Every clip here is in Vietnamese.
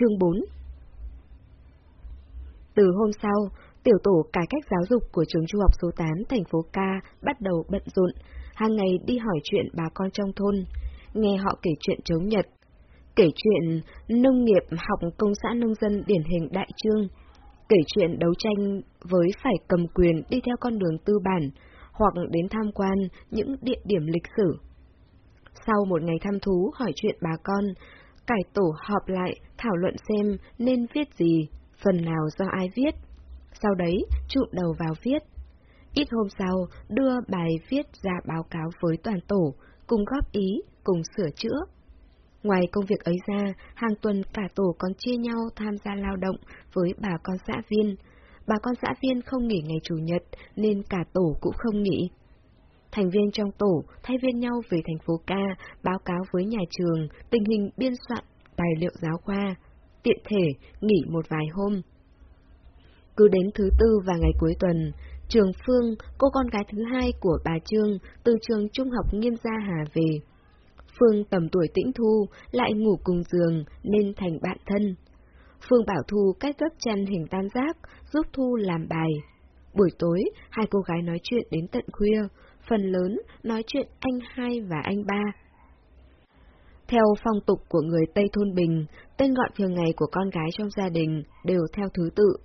Chương 4 Từ hôm sau, tiểu tổ cải cách giáo dục của trường trung học số 8 thành phố Ca bắt đầu bận rộn, hàng ngày đi hỏi chuyện bà con trong thôn, nghe họ kể chuyện chống Nhật, kể chuyện nông nghiệp học công xã nông dân điển hình đại trương, kể chuyện đấu tranh với phải cầm quyền đi theo con đường tư bản, hoặc đến tham quan những địa điểm lịch sử. Sau một ngày thăm thú hỏi chuyện bà con, cải tổ họp lại thảo luận xem nên viết gì, phần nào do ai viết. Sau đấy, trụ đầu vào viết. Ít hôm sau, đưa bài viết ra báo cáo với toàn tổ, cùng góp ý, cùng sửa chữa. Ngoài công việc ấy ra, hàng tuần cả tổ còn chia nhau tham gia lao động với bà con xã viên. Bà con xã viên không nghỉ ngày Chủ nhật nên cả tổ cũng không nghỉ. Thành viên trong tổ thay viên nhau về thành phố ca báo cáo với nhà trường tình hình biên soạn tài liệu giáo khoa, tiện thể nghỉ một vài hôm. Cứ đến thứ tư và ngày cuối tuần, Trường Phương, cô con gái thứ hai của bà Trương, từ trường trung học nghiêm gia Hà về. Phương tầm tuổi tĩnh thu, lại ngủ cùng giường nên thành bạn thân. Phương bảo Thu cách gấp chăn hình tam giác, giúp Thu làm bài. Buổi tối, hai cô gái nói chuyện đến tận khuya, phần lớn nói chuyện anh hai và anh ba. Theo phong tục của người Tây Thôn Bình, tên gọi thường ngày của con gái trong gia đình đều theo thứ tự.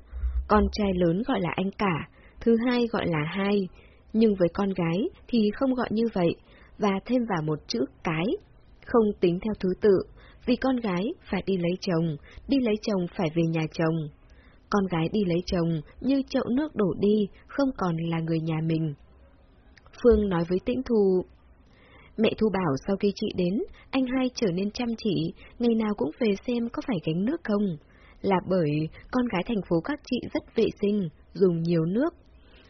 Con trai lớn gọi là anh cả, thứ hai gọi là hai, nhưng với con gái thì không gọi như vậy, và thêm vào một chữ cái, không tính theo thứ tự, vì con gái phải đi lấy chồng, đi lấy chồng phải về nhà chồng. Con gái đi lấy chồng như chậu nước đổ đi, không còn là người nhà mình. Phương nói với Tĩnh Thu, Mẹ Thu bảo sau khi chị đến, anh hai trở nên chăm chỉ, ngày nào cũng về xem có phải gánh nước không. Là bởi con gái thành phố các chị rất vệ sinh, dùng nhiều nước.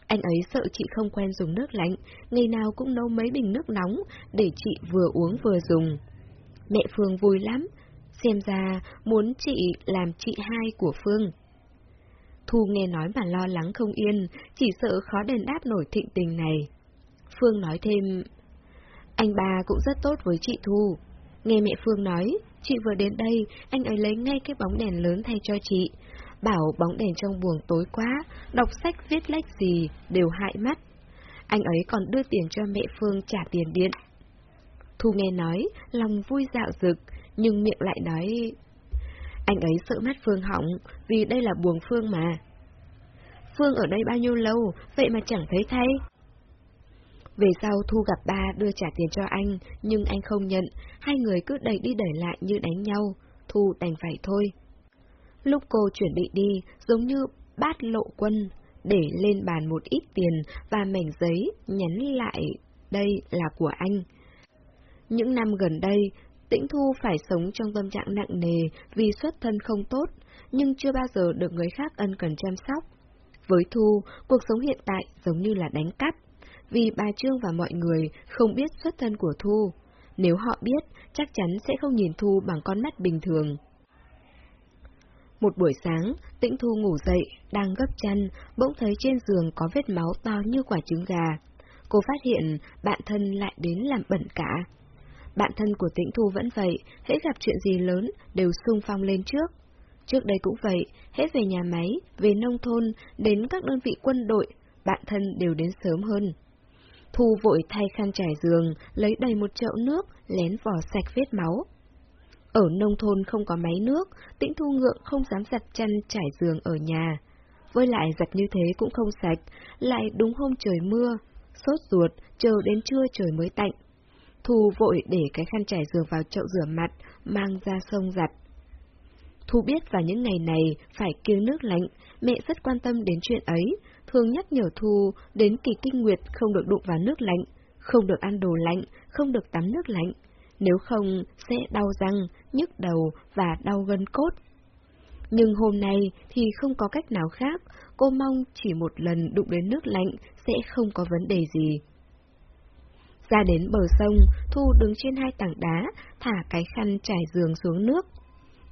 Anh ấy sợ chị không quen dùng nước lạnh, ngày nào cũng nấu mấy bình nước nóng để chị vừa uống vừa dùng. Mẹ Phương vui lắm, xem ra muốn chị làm chị hai của Phương. Thu nghe nói mà lo lắng không yên, chỉ sợ khó đền đáp nổi thịnh tình này. Phương nói thêm, anh bà cũng rất tốt với chị Thu. Nghe mẹ Phương nói, chị vừa đến đây, anh ấy lấy ngay cái bóng đèn lớn thay cho chị. Bảo bóng đèn trong buồng tối quá, đọc sách viết lách gì đều hại mắt. Anh ấy còn đưa tiền cho mẹ Phương trả tiền điện. Thu nghe nói, lòng vui dạo rực, nhưng miệng lại nói... Anh ấy sợ mắt Phương hỏng, vì đây là buồng Phương mà. Phương ở đây bao nhiêu lâu, vậy mà chẳng thấy thay. Về sau Thu gặp ba đưa trả tiền cho anh, nhưng anh không nhận, hai người cứ đẩy đi đẩy lại như đánh nhau, Thu đành phải thôi. Lúc cô chuẩn bị đi, giống như bát lộ quân, để lên bàn một ít tiền và mảnh giấy nhắn lại đây là của anh. Những năm gần đây, Tĩnh Thu phải sống trong tâm trạng nặng nề vì xuất thân không tốt, nhưng chưa bao giờ được người khác ân cần chăm sóc. Với Thu, cuộc sống hiện tại giống như là đánh cắp, vì bà Trương và mọi người không biết xuất thân của Thu. Nếu họ biết, chắc chắn sẽ không nhìn Thu bằng con mắt bình thường. Một buổi sáng, Tĩnh Thu ngủ dậy, đang gấp chăn, bỗng thấy trên giường có vết máu to như quả trứng gà. Cô phát hiện bạn thân lại đến làm bẩn cả. Bạn thân của Tĩnh Thu vẫn vậy, hễ gặp chuyện gì lớn đều sung phong lên trước. Trước đây cũng vậy, hễ về nhà máy, về nông thôn, đến các đơn vị quân đội, bạn thân đều đến sớm hơn. Thu vội thay khăn trải giường, lấy đầy một chậu nước, lén vỏ sạch vết máu. Ở nông thôn không có máy nước, tĩnh thu ngượng không dám giặt chăn trải giường ở nhà. Với lại giặt như thế cũng không sạch, lại đúng hôm trời mưa, sốt ruột, chờ đến trưa trời mới tạnh. Thu vội để cái khăn trải giường vào chậu rửa mặt, mang ra sông giặt. Thu biết vào những ngày này phải kiêng nước lạnh, mẹ rất quan tâm đến chuyện ấy, thường nhắc nhở Thu đến kỳ kinh nguyệt không được đụng vào nước lạnh, không được ăn đồ lạnh, không được tắm nước lạnh, nếu không sẽ đau răng, nhức đầu và đau gân cốt. Nhưng hôm nay thì không có cách nào khác, cô mong chỉ một lần đụng đến nước lạnh sẽ không có vấn đề gì. Ra đến bờ sông, Thu đứng trên hai tảng đá, thả cái khăn trải giường xuống nước.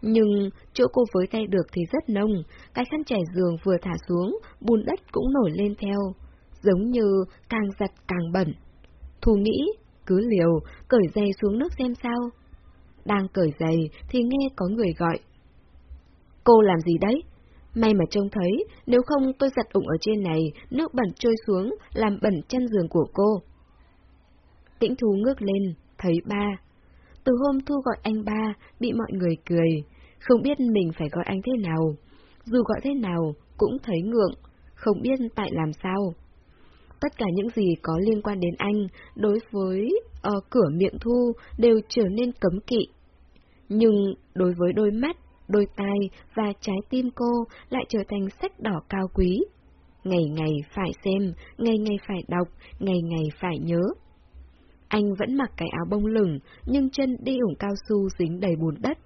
Nhưng chỗ cô với tay được thì rất nông, cái khăn trải giường vừa thả xuống, bùn đất cũng nổi lên theo, giống như càng giặt càng bẩn. Thu nghĩ, cứ liều, cởi giày xuống nước xem sao. Đang cởi giày thì nghe có người gọi. Cô làm gì đấy? May mà trông thấy, nếu không tôi giặt ủng ở trên này, nước bẩn trôi xuống, làm bẩn chân giường của cô. Tĩnh Thu ngước lên, thấy ba. Từ hôm Thu gọi anh ba, bị mọi người cười, không biết mình phải gọi anh thế nào. Dù gọi thế nào, cũng thấy ngượng, không biết tại làm sao. Tất cả những gì có liên quan đến anh, đối với uh, cửa miệng Thu, đều trở nên cấm kỵ. Nhưng đối với đôi mắt, đôi tai và trái tim cô lại trở thành sách đỏ cao quý. Ngày ngày phải xem, ngày ngày phải đọc, ngày ngày phải nhớ. Anh vẫn mặc cái áo bông lửng, nhưng chân đi ủng cao su dính đầy bùn đất.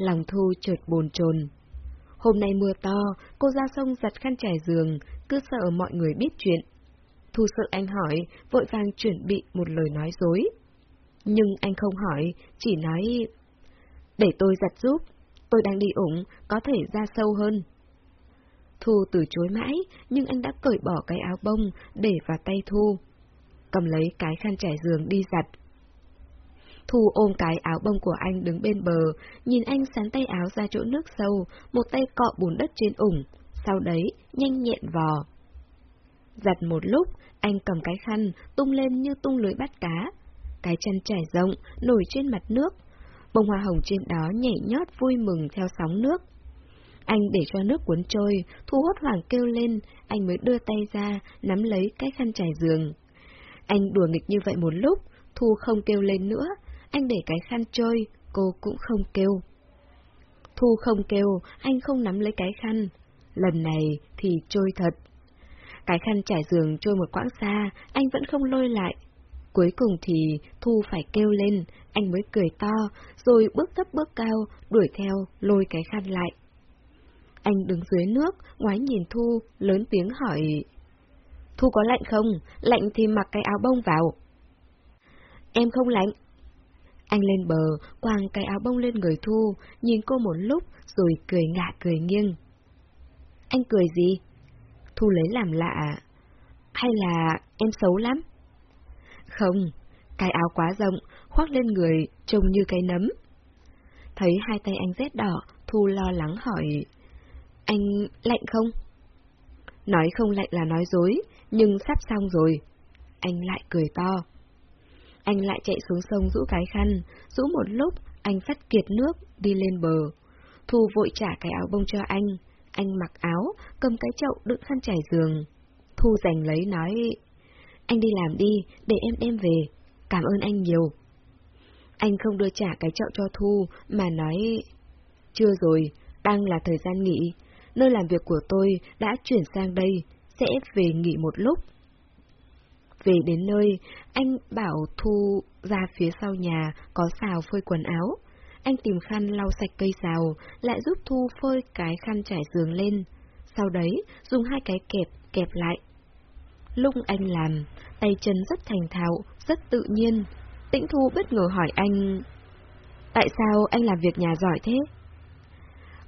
Lòng thu chợt bồn chồn. Hôm nay mưa to, cô ra sông giặt khăn trải giường, cứ sợ mọi người biết chuyện. Thu sợ anh hỏi, vội vàng chuẩn bị một lời nói dối. Nhưng anh không hỏi, chỉ nói... Để tôi giặt giúp, tôi đang đi ủng, có thể ra sâu hơn. Thu từ chối mãi, nhưng anh đã cởi bỏ cái áo bông, để vào tay Thu. Cầm lấy cái khăn trải giường đi giặt. Thu ôm cái áo bông của anh đứng bên bờ, nhìn anh sắn tay áo ra chỗ nước sâu, một tay cọ bùn đất trên ủng, sau đấy nhanh nhẹn vò. Giặt một lúc, anh cầm cái khăn, tung lên như tung lưới bắt cá. Cái chân trải rộng, nổi trên mặt nước, Bông hoa hồng trên đó nhảy nhót vui mừng theo sóng nước. Anh để cho nước cuốn trôi, Thu hốt hoảng kêu lên, anh mới đưa tay ra, nắm lấy cái khăn trải giường. Anh đùa nghịch như vậy một lúc, Thu không kêu lên nữa, anh để cái khăn trôi, cô cũng không kêu. Thu không kêu, anh không nắm lấy cái khăn. Lần này thì trôi thật. Cái khăn trải giường trôi một quãng xa, anh vẫn không lôi lại, Cuối cùng thì Thu phải kêu lên, anh mới cười to, rồi bước thấp bước cao, đuổi theo, lôi cái khăn lại. Anh đứng dưới nước, ngoái nhìn Thu, lớn tiếng hỏi. Thu có lạnh không? Lạnh thì mặc cái áo bông vào. Em không lạnh. Anh lên bờ, quàng cái áo bông lên người Thu, nhìn cô một lúc, rồi cười ngạ cười nghiêng. Anh cười gì? Thu lấy làm lạ. À? Hay là em xấu lắm? Không, cái áo quá rộng, khoác lên người, trông như cái nấm. Thấy hai tay anh rét đỏ, Thu lo lắng hỏi, anh lạnh không? Nói không lạnh là nói dối, nhưng sắp xong rồi. Anh lại cười to. Anh lại chạy xuống sông rũ cái khăn, rũ một lúc, anh phát kiệt nước, đi lên bờ. Thu vội trả cái áo bông cho anh. Anh mặc áo, cầm cái chậu đựng khăn trải giường. Thu giành lấy nói, anh đi làm đi, để em đem về. Cảm ơn anh nhiều. Anh không đưa trả cái chậu cho Thu, mà nói... Chưa rồi, đang là thời gian nghỉ. Nơi làm việc của tôi đã chuyển sang đây, sẽ về nghỉ một lúc. Về đến nơi, anh bảo Thu ra phía sau nhà có xào phơi quần áo. Anh tìm khăn lau sạch cây xào, lại giúp Thu phơi cái khăn trải giường lên. Sau đấy, dùng hai cái kẹp kẹp lại, Lúc anh làm, tay chân rất thành thạo, rất tự nhiên. Tĩnh Thu bất ngờ hỏi anh, tại sao anh làm việc nhà giỏi thế?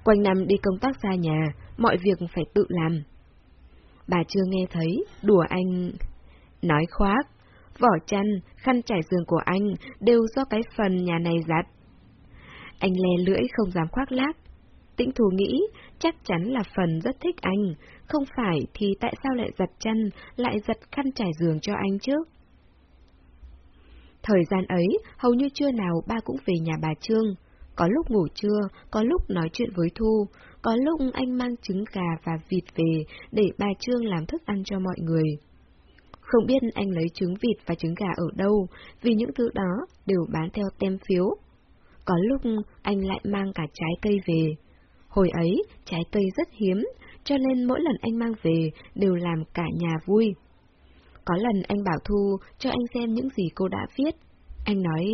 Quanh năm đi công tác xa nhà, mọi việc phải tự làm. Bà chưa nghe thấy, đùa anh. Nói khoác, vỏ chăn, khăn trải giường của anh đều do cái phần nhà này giặt. Anh le lưỡi không dám khoác lác. Tĩnh Thù nghĩ chắc chắn là phần rất thích anh, không phải thì tại sao lại giặt chăn, lại giặt khăn trải giường cho anh chứ? Thời gian ấy, hầu như trưa nào ba cũng về nhà bà Trương. Có lúc ngủ trưa, có lúc nói chuyện với Thu, có lúc anh mang trứng gà và vịt về để bà Trương làm thức ăn cho mọi người. Không biết anh lấy trứng vịt và trứng gà ở đâu, vì những thứ đó đều bán theo tem phiếu. Có lúc anh lại mang cả trái cây về. Hồi ấy, trái cây rất hiếm, cho nên mỗi lần anh mang về đều làm cả nhà vui. Có lần anh bảo Thu cho anh xem những gì cô đã viết. Anh nói,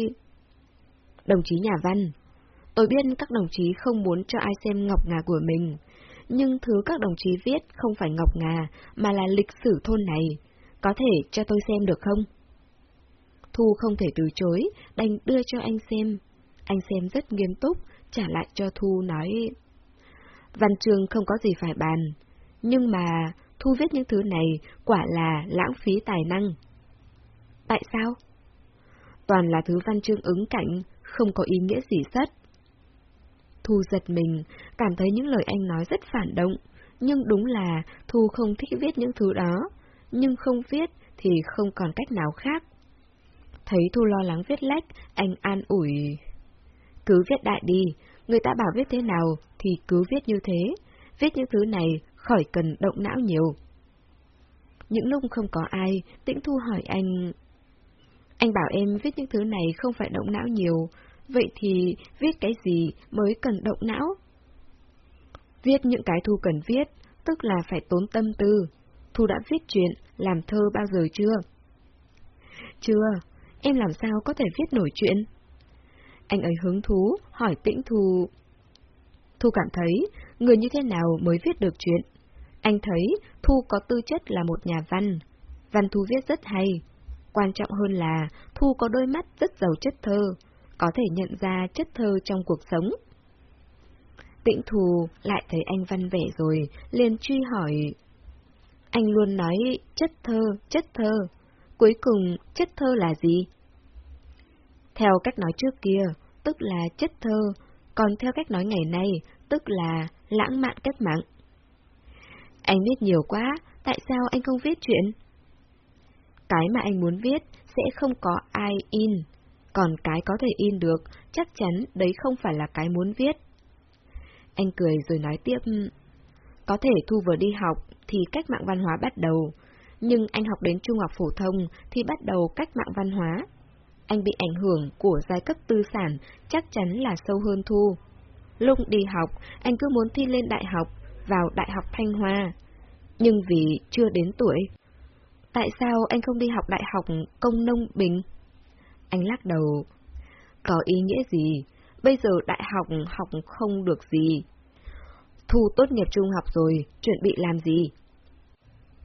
Đồng chí nhà văn, tôi biết các đồng chí không muốn cho ai xem ngọc ngà của mình, nhưng thứ các đồng chí viết không phải ngọc ngà, mà là lịch sử thôn này. Có thể cho tôi xem được không? Thu không thể từ chối, đành đưa cho anh xem. Anh xem rất nghiêm túc, trả lại cho Thu nói... Văn chương không có gì phải bàn. Nhưng mà, Thu viết những thứ này quả là lãng phí tài năng. Tại sao? Toàn là thứ văn chương ứng cảnh, không có ý nghĩa gì sắt. Thu giật mình, cảm thấy những lời anh nói rất phản động, nhưng đúng là Thu không thích viết những thứ đó, nhưng không viết thì không còn cách nào khác. Thấy Thu lo lắng viết lách, anh an ủi. Cứ viết đại đi, người ta bảo viết thế nào thì cứ viết như thế, viết những thứ này khỏi cần động não nhiều. Những lúc không có ai, Tĩnh Thu hỏi anh... Anh bảo em viết những thứ này không phải động não nhiều, vậy thì viết cái gì mới cần động não? Viết những cái Thu cần viết, tức là phải tốn tâm tư. Thu đã viết chuyện, làm thơ bao giờ chưa? Chưa, em làm sao có thể viết nổi chuyện? Anh ấy hứng thú, hỏi tĩnh Thu. Thu cảm thấy, người như thế nào mới viết được chuyện? Anh thấy Thu có tư chất là một nhà văn. Văn Thu viết rất hay. Quan trọng hơn là Thu có đôi mắt rất giàu chất thơ, có thể nhận ra chất thơ trong cuộc sống. Tĩnh Thù lại thấy anh văn vẻ rồi, liền truy hỏi. Anh luôn nói chất thơ, chất thơ. Cuối cùng, chất thơ là gì? Theo cách nói trước kia, tức là chất thơ, còn theo cách nói ngày nay, tức là lãng mạn cách mạng. Anh biết nhiều quá, tại sao anh không viết chuyện? Cái mà anh muốn viết sẽ không có ai in, còn cái có thể in được, chắc chắn đấy không phải là cái muốn viết. Anh cười rồi nói tiếp, có thể Thu vừa đi học thì cách mạng văn hóa bắt đầu, nhưng anh học đến trung học phổ thông thì bắt đầu cách mạng văn hóa. Anh bị ảnh hưởng của giai cấp tư sản chắc chắn là sâu hơn Thu. Lúc đi học, anh cứ muốn thi lên đại học, vào Đại học Thanh Hoa. Nhưng vì chưa đến tuổi. Tại sao anh không đi học Đại học Công Nông Bình? Anh lắc đầu. Có ý nghĩa gì? Bây giờ đại học học không được gì. Thu tốt nghiệp trung học rồi, chuẩn bị làm gì?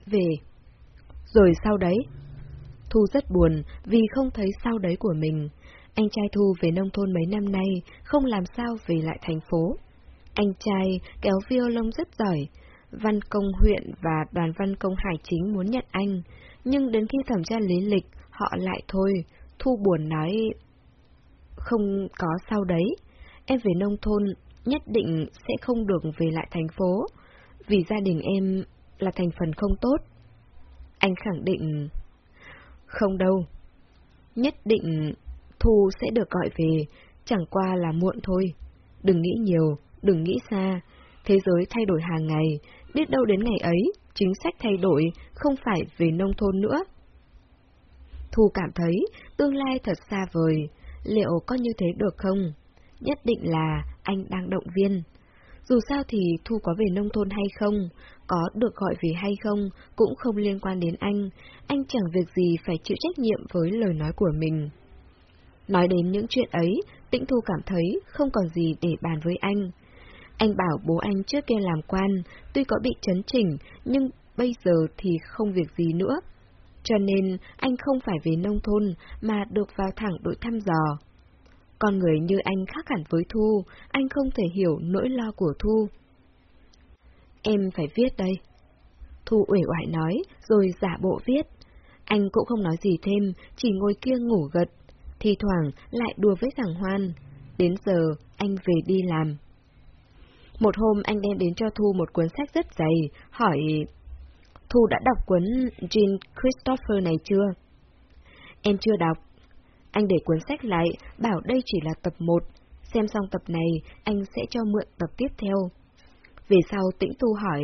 Về. Rồi sau đấy? Thu rất buồn vì không thấy sau đấy của mình. Anh trai Thu về nông thôn mấy năm nay, không làm sao về lại thành phố. Anh trai kéo violon rất giỏi. Văn công huyện và đoàn văn công hải chính muốn nhận anh, nhưng đến khi thẩm tra lý lịch, họ lại thôi. Thu buồn nói... Không có sau đấy, em về nông thôn nhất định sẽ không được về lại thành phố, vì gia đình em là thành phần không tốt. Anh khẳng định... Không đâu. Nhất định Thu sẽ được gọi về, chẳng qua là muộn thôi. Đừng nghĩ nhiều, đừng nghĩ xa. Thế giới thay đổi hàng ngày, biết đâu đến ngày ấy, chính sách thay đổi, không phải về nông thôn nữa. Thu cảm thấy tương lai thật xa vời, liệu có như thế được không? Nhất định là anh đang động viên. Dù sao thì Thu có về nông thôn hay không, có được gọi về hay không, cũng không liên quan đến anh, anh chẳng việc gì phải chịu trách nhiệm với lời nói của mình. Nói đến những chuyện ấy, Tĩnh Thu cảm thấy không còn gì để bàn với anh. Anh bảo bố anh trước kia làm quan, tuy có bị chấn chỉnh, nhưng bây giờ thì không việc gì nữa. Cho nên anh không phải về nông thôn mà được vào thẳng đội thăm dò. Con người như anh khác hẳn với Thu, anh không thể hiểu nỗi lo của Thu. Em phải viết đây. Thu uể oải nói, rồi giả bộ viết. Anh cũng không nói gì thêm, chỉ ngồi kia ngủ gật, thì thoảng lại đùa với thằng Hoan. Đến giờ, anh về đi làm. Một hôm anh đem đến cho Thu một cuốn sách rất dày, hỏi... Thu đã đọc cuốn Jean Christopher này chưa? Em chưa đọc. Anh để cuốn sách lại, bảo đây chỉ là tập 1. Xem xong tập này, anh sẽ cho mượn tập tiếp theo. Về sau tĩnh tu hỏi...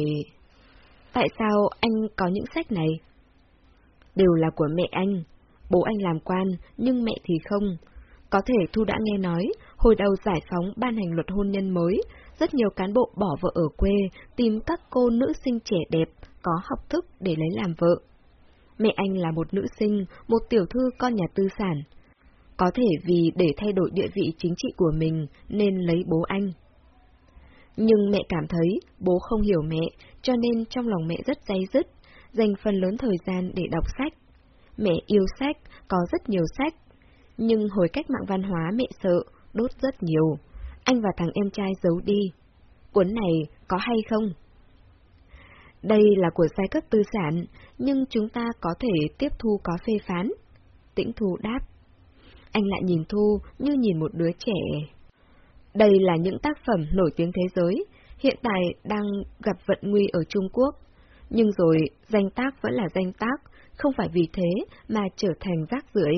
Tại sao anh có những sách này? Đều là của mẹ anh. Bố anh làm quan, nhưng mẹ thì không. Có thể Thu đã nghe nói, hồi đầu giải phóng ban hành luật hôn nhân mới, rất nhiều cán bộ bỏ vợ ở quê, tìm các cô nữ sinh trẻ đẹp, có học thức để lấy làm vợ. Mẹ anh là một nữ sinh, một tiểu thư con nhà tư sản. Có thể vì để thay đổi địa vị chính trị của mình nên lấy bố anh. Nhưng mẹ cảm thấy bố không hiểu mẹ, cho nên trong lòng mẹ rất dây dứt, dành phần lớn thời gian để đọc sách. Mẹ yêu sách, có rất nhiều sách, nhưng hồi cách mạng văn hóa mẹ sợ, đốt rất nhiều. Anh và thằng em trai giấu đi. Cuốn này có hay không? Đây là của giai cấp tư sản, nhưng chúng ta có thể tiếp thu có phê phán. Tĩnh Thu đáp. Anh lại nhìn Thu như nhìn một đứa trẻ. Đây là những tác phẩm nổi tiếng thế giới, hiện tại đang gặp vận nguy ở Trung Quốc. Nhưng rồi, danh tác vẫn là danh tác, không phải vì thế mà trở thành rác rưởi.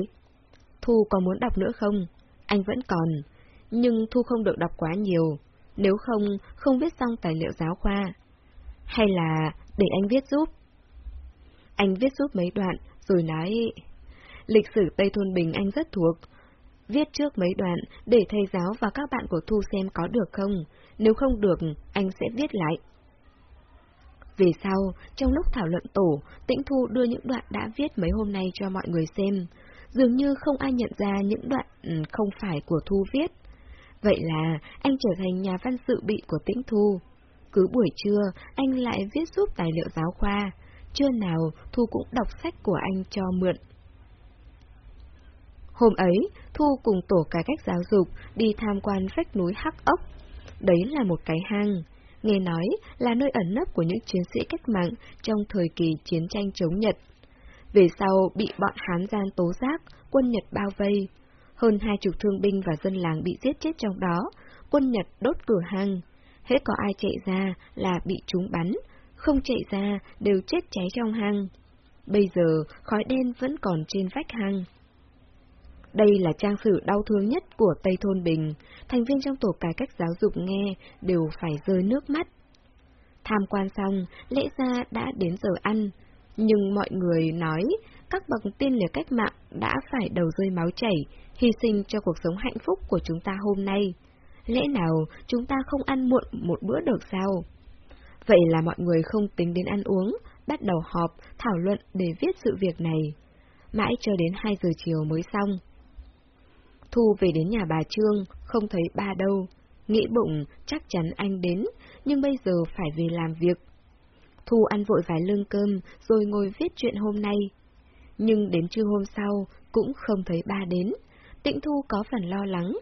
Thu có muốn đọc nữa không? Anh vẫn còn, nhưng Thu không được đọc quá nhiều, nếu không, không viết xong tài liệu giáo khoa. Hay là để anh viết giúp? Anh viết giúp mấy đoạn, rồi nói... Lịch sử Tây Thôn Bình anh rất thuộc. Viết trước mấy đoạn để thầy giáo và các bạn của Thu xem có được không. Nếu không được, anh sẽ viết lại. Về sau, trong lúc thảo luận tổ, Tĩnh Thu đưa những đoạn đã viết mấy hôm nay cho mọi người xem. Dường như không ai nhận ra những đoạn ừ, không phải của Thu viết. Vậy là anh trở thành nhà văn sự bị của Tĩnh Thu. Cứ buổi trưa, anh lại viết giúp tài liệu giáo khoa. Trưa nào, Thu cũng đọc sách của anh cho mượn. Hôm ấy, Thu cùng tổ cải cách giáo dục đi tham quan vách núi Hắc Ốc. Đấy là một cái hang, nghe nói là nơi ẩn nấp của những chiến sĩ cách mạng trong thời kỳ chiến tranh chống Nhật. Về sau bị bọn Hán gian tố giác, quân Nhật bao vây. Hơn hai chục thương binh và dân làng bị giết chết trong đó, quân Nhật đốt cửa hang. Hết có ai chạy ra là bị chúng bắn, không chạy ra đều chết cháy trong hang. Bây giờ, khói đen vẫn còn trên vách hang. Đây là trang sử đau thương nhất của Tây Thôn Bình, thành viên trong tổ cải cách giáo dục nghe đều phải rơi nước mắt. Tham quan xong, lẽ ra đã đến giờ ăn, nhưng mọi người nói các bậc tiên liệt cách mạng đã phải đầu rơi máu chảy, hy sinh cho cuộc sống hạnh phúc của chúng ta hôm nay. Lẽ nào chúng ta không ăn muộn một bữa được sao? Vậy là mọi người không tính đến ăn uống, bắt đầu họp, thảo luận để viết sự việc này. Mãi cho đến 2 giờ chiều mới xong. Thu về đến nhà bà Trương, không thấy ba đâu. Nghĩ bụng, chắc chắn anh đến, nhưng bây giờ phải về làm việc. Thu ăn vội vài lương cơm, rồi ngồi viết chuyện hôm nay. Nhưng đến trưa hôm sau, cũng không thấy ba đến. Tịnh Thu có phần lo lắng.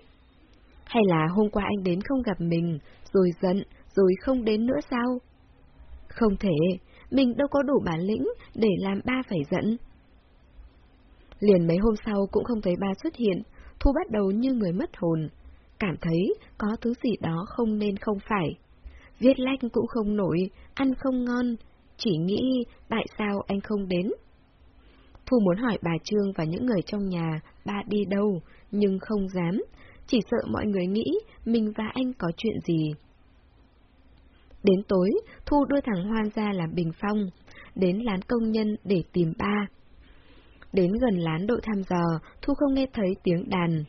Hay là hôm qua anh đến không gặp mình, rồi giận, rồi không đến nữa sao? Không thể, mình đâu có đủ bản lĩnh để làm ba phải giận. Liền mấy hôm sau cũng không thấy ba xuất hiện, Thu bắt đầu như người mất hồn, cảm thấy có thứ gì đó không nên không phải. Viết lách cũng không nổi, ăn không ngon, chỉ nghĩ tại sao anh không đến. Thu muốn hỏi bà Trương và những người trong nhà ba đi đâu, nhưng không dám, chỉ sợ mọi người nghĩ mình và anh có chuyện gì. Đến tối, Thu đưa thằng Hoan ra làm bình phong, đến lán công nhân để tìm ba. Đến gần lán đội thăm dò, Thu không nghe thấy tiếng đàn.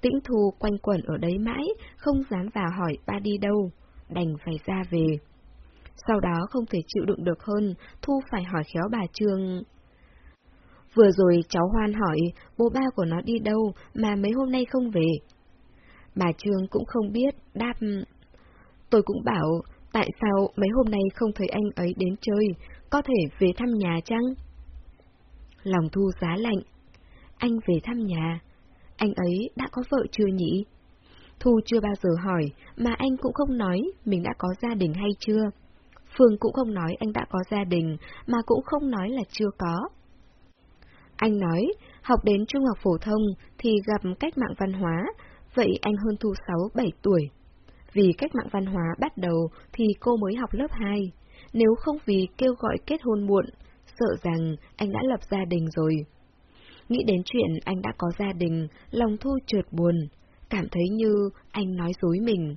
Tĩnh Thu quanh quẩn ở đấy mãi, không dám vào hỏi ba đi đâu, đành phải ra về. Sau đó không thể chịu đựng được hơn, Thu phải hỏi khéo bà Trương. Vừa rồi cháu Hoan hỏi bố ba của nó đi đâu mà mấy hôm nay không về. Bà Trương cũng không biết, đáp... Tôi cũng bảo, tại sao mấy hôm nay không thấy anh ấy đến chơi, có thể về thăm nhà chăng? Lòng thu giá lạnh. Anh về thăm nhà. Anh ấy đã có vợ chưa nhỉ? Thu chưa bao giờ hỏi, mà anh cũng không nói mình đã có gia đình hay chưa. Phương cũng không nói anh đã có gia đình, mà cũng không nói là chưa có. Anh nói, học đến trung học phổ thông thì gặp cách mạng văn hóa, vậy anh hơn Thu 6-7 tuổi. Vì cách mạng văn hóa bắt đầu thì cô mới học lớp 2, nếu không vì kêu gọi kết hôn muộn, sợ rằng anh đã lập gia đình rồi. Nghĩ đến chuyện anh đã có gia đình, lòng Thu trượt buồn, cảm thấy như anh nói dối mình.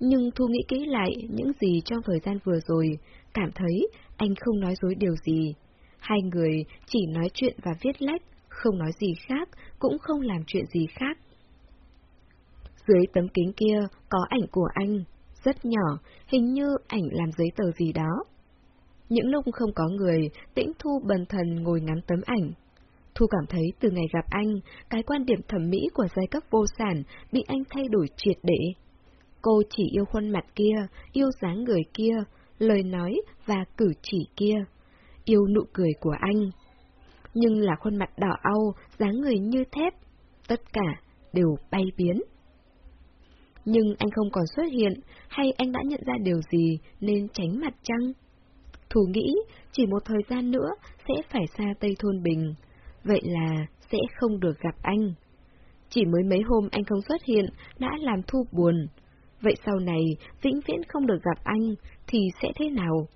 Nhưng Thu nghĩ kỹ lại những gì trong thời gian vừa rồi, cảm thấy anh không nói dối điều gì. Hai người chỉ nói chuyện và viết lách, không nói gì khác, cũng không làm chuyện gì khác. Dưới tấm kính kia có ảnh của anh, rất nhỏ, hình như ảnh làm giấy tờ gì đó. Những lúc không có người, tĩnh thu bần thần ngồi ngắm tấm ảnh. Thu cảm thấy từ ngày gặp anh, cái quan điểm thẩm mỹ của giai cấp vô sản bị anh thay đổi triệt để. Cô chỉ yêu khuôn mặt kia, yêu dáng người kia, lời nói và cử chỉ kia, yêu nụ cười của anh. Nhưng là khuôn mặt đỏ au, dáng người như thép, tất cả đều bay biến. Nhưng anh không còn xuất hiện, hay anh đã nhận ra điều gì nên tránh mặt chăng? Thủ nghĩ chỉ một thời gian nữa sẽ phải xa Tây Thôn Bình, vậy là sẽ không được gặp anh. Chỉ mới mấy hôm anh không xuất hiện đã làm Thu buồn, vậy sau này vĩnh viễn không được gặp anh, thì sẽ thế nào?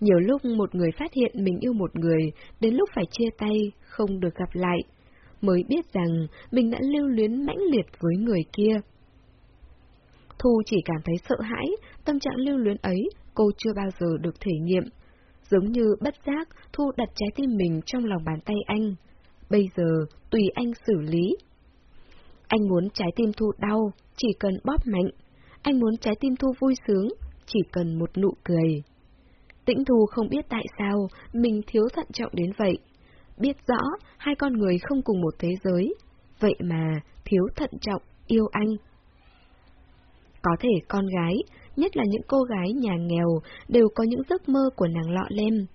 Nhiều lúc một người phát hiện mình yêu một người, đến lúc phải chia tay, không được gặp lại, mới biết rằng mình đã lưu luyến mãnh liệt với người kia. Thu chỉ cảm thấy sợ hãi, tâm trạng lưu luyến ấy cô chưa bao giờ được thể nghiệm. Giống như bất giác, Thu đặt trái tim mình trong lòng bàn tay anh. Bây giờ, tùy anh xử lý. Anh muốn trái tim Thu đau, chỉ cần bóp mạnh. Anh muốn trái tim Thu vui sướng, chỉ cần một nụ cười. Tĩnh Thu không biết tại sao mình thiếu thận trọng đến vậy. Biết rõ hai con người không cùng một thế giới, vậy mà thiếu thận trọng yêu anh. Có thể con gái, nhất là những cô gái nhà nghèo, đều có những giấc mơ của nàng lọ lem.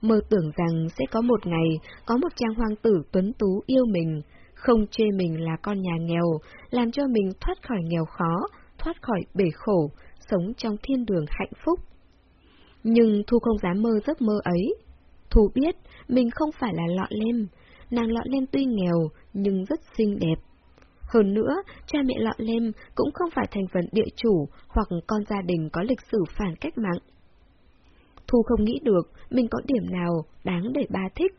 Mơ tưởng rằng sẽ có một ngày có một chàng hoàng tử tuấn tú yêu mình, không chê mình là con nhà nghèo, làm cho mình thoát khỏi nghèo khó, thoát khỏi bể khổ, sống trong thiên đường hạnh phúc. Nhưng Thu không dám mơ giấc mơ ấy. Thu biết mình không phải là lọ lem, nàng lọ lem tuy nghèo nhưng rất xinh đẹp. Hơn nữa, cha mẹ lọ lem cũng không phải thành phần địa chủ hoặc con gia đình có lịch sử phản cách mạng. Thu không nghĩ được mình có điểm nào đáng để ba thích.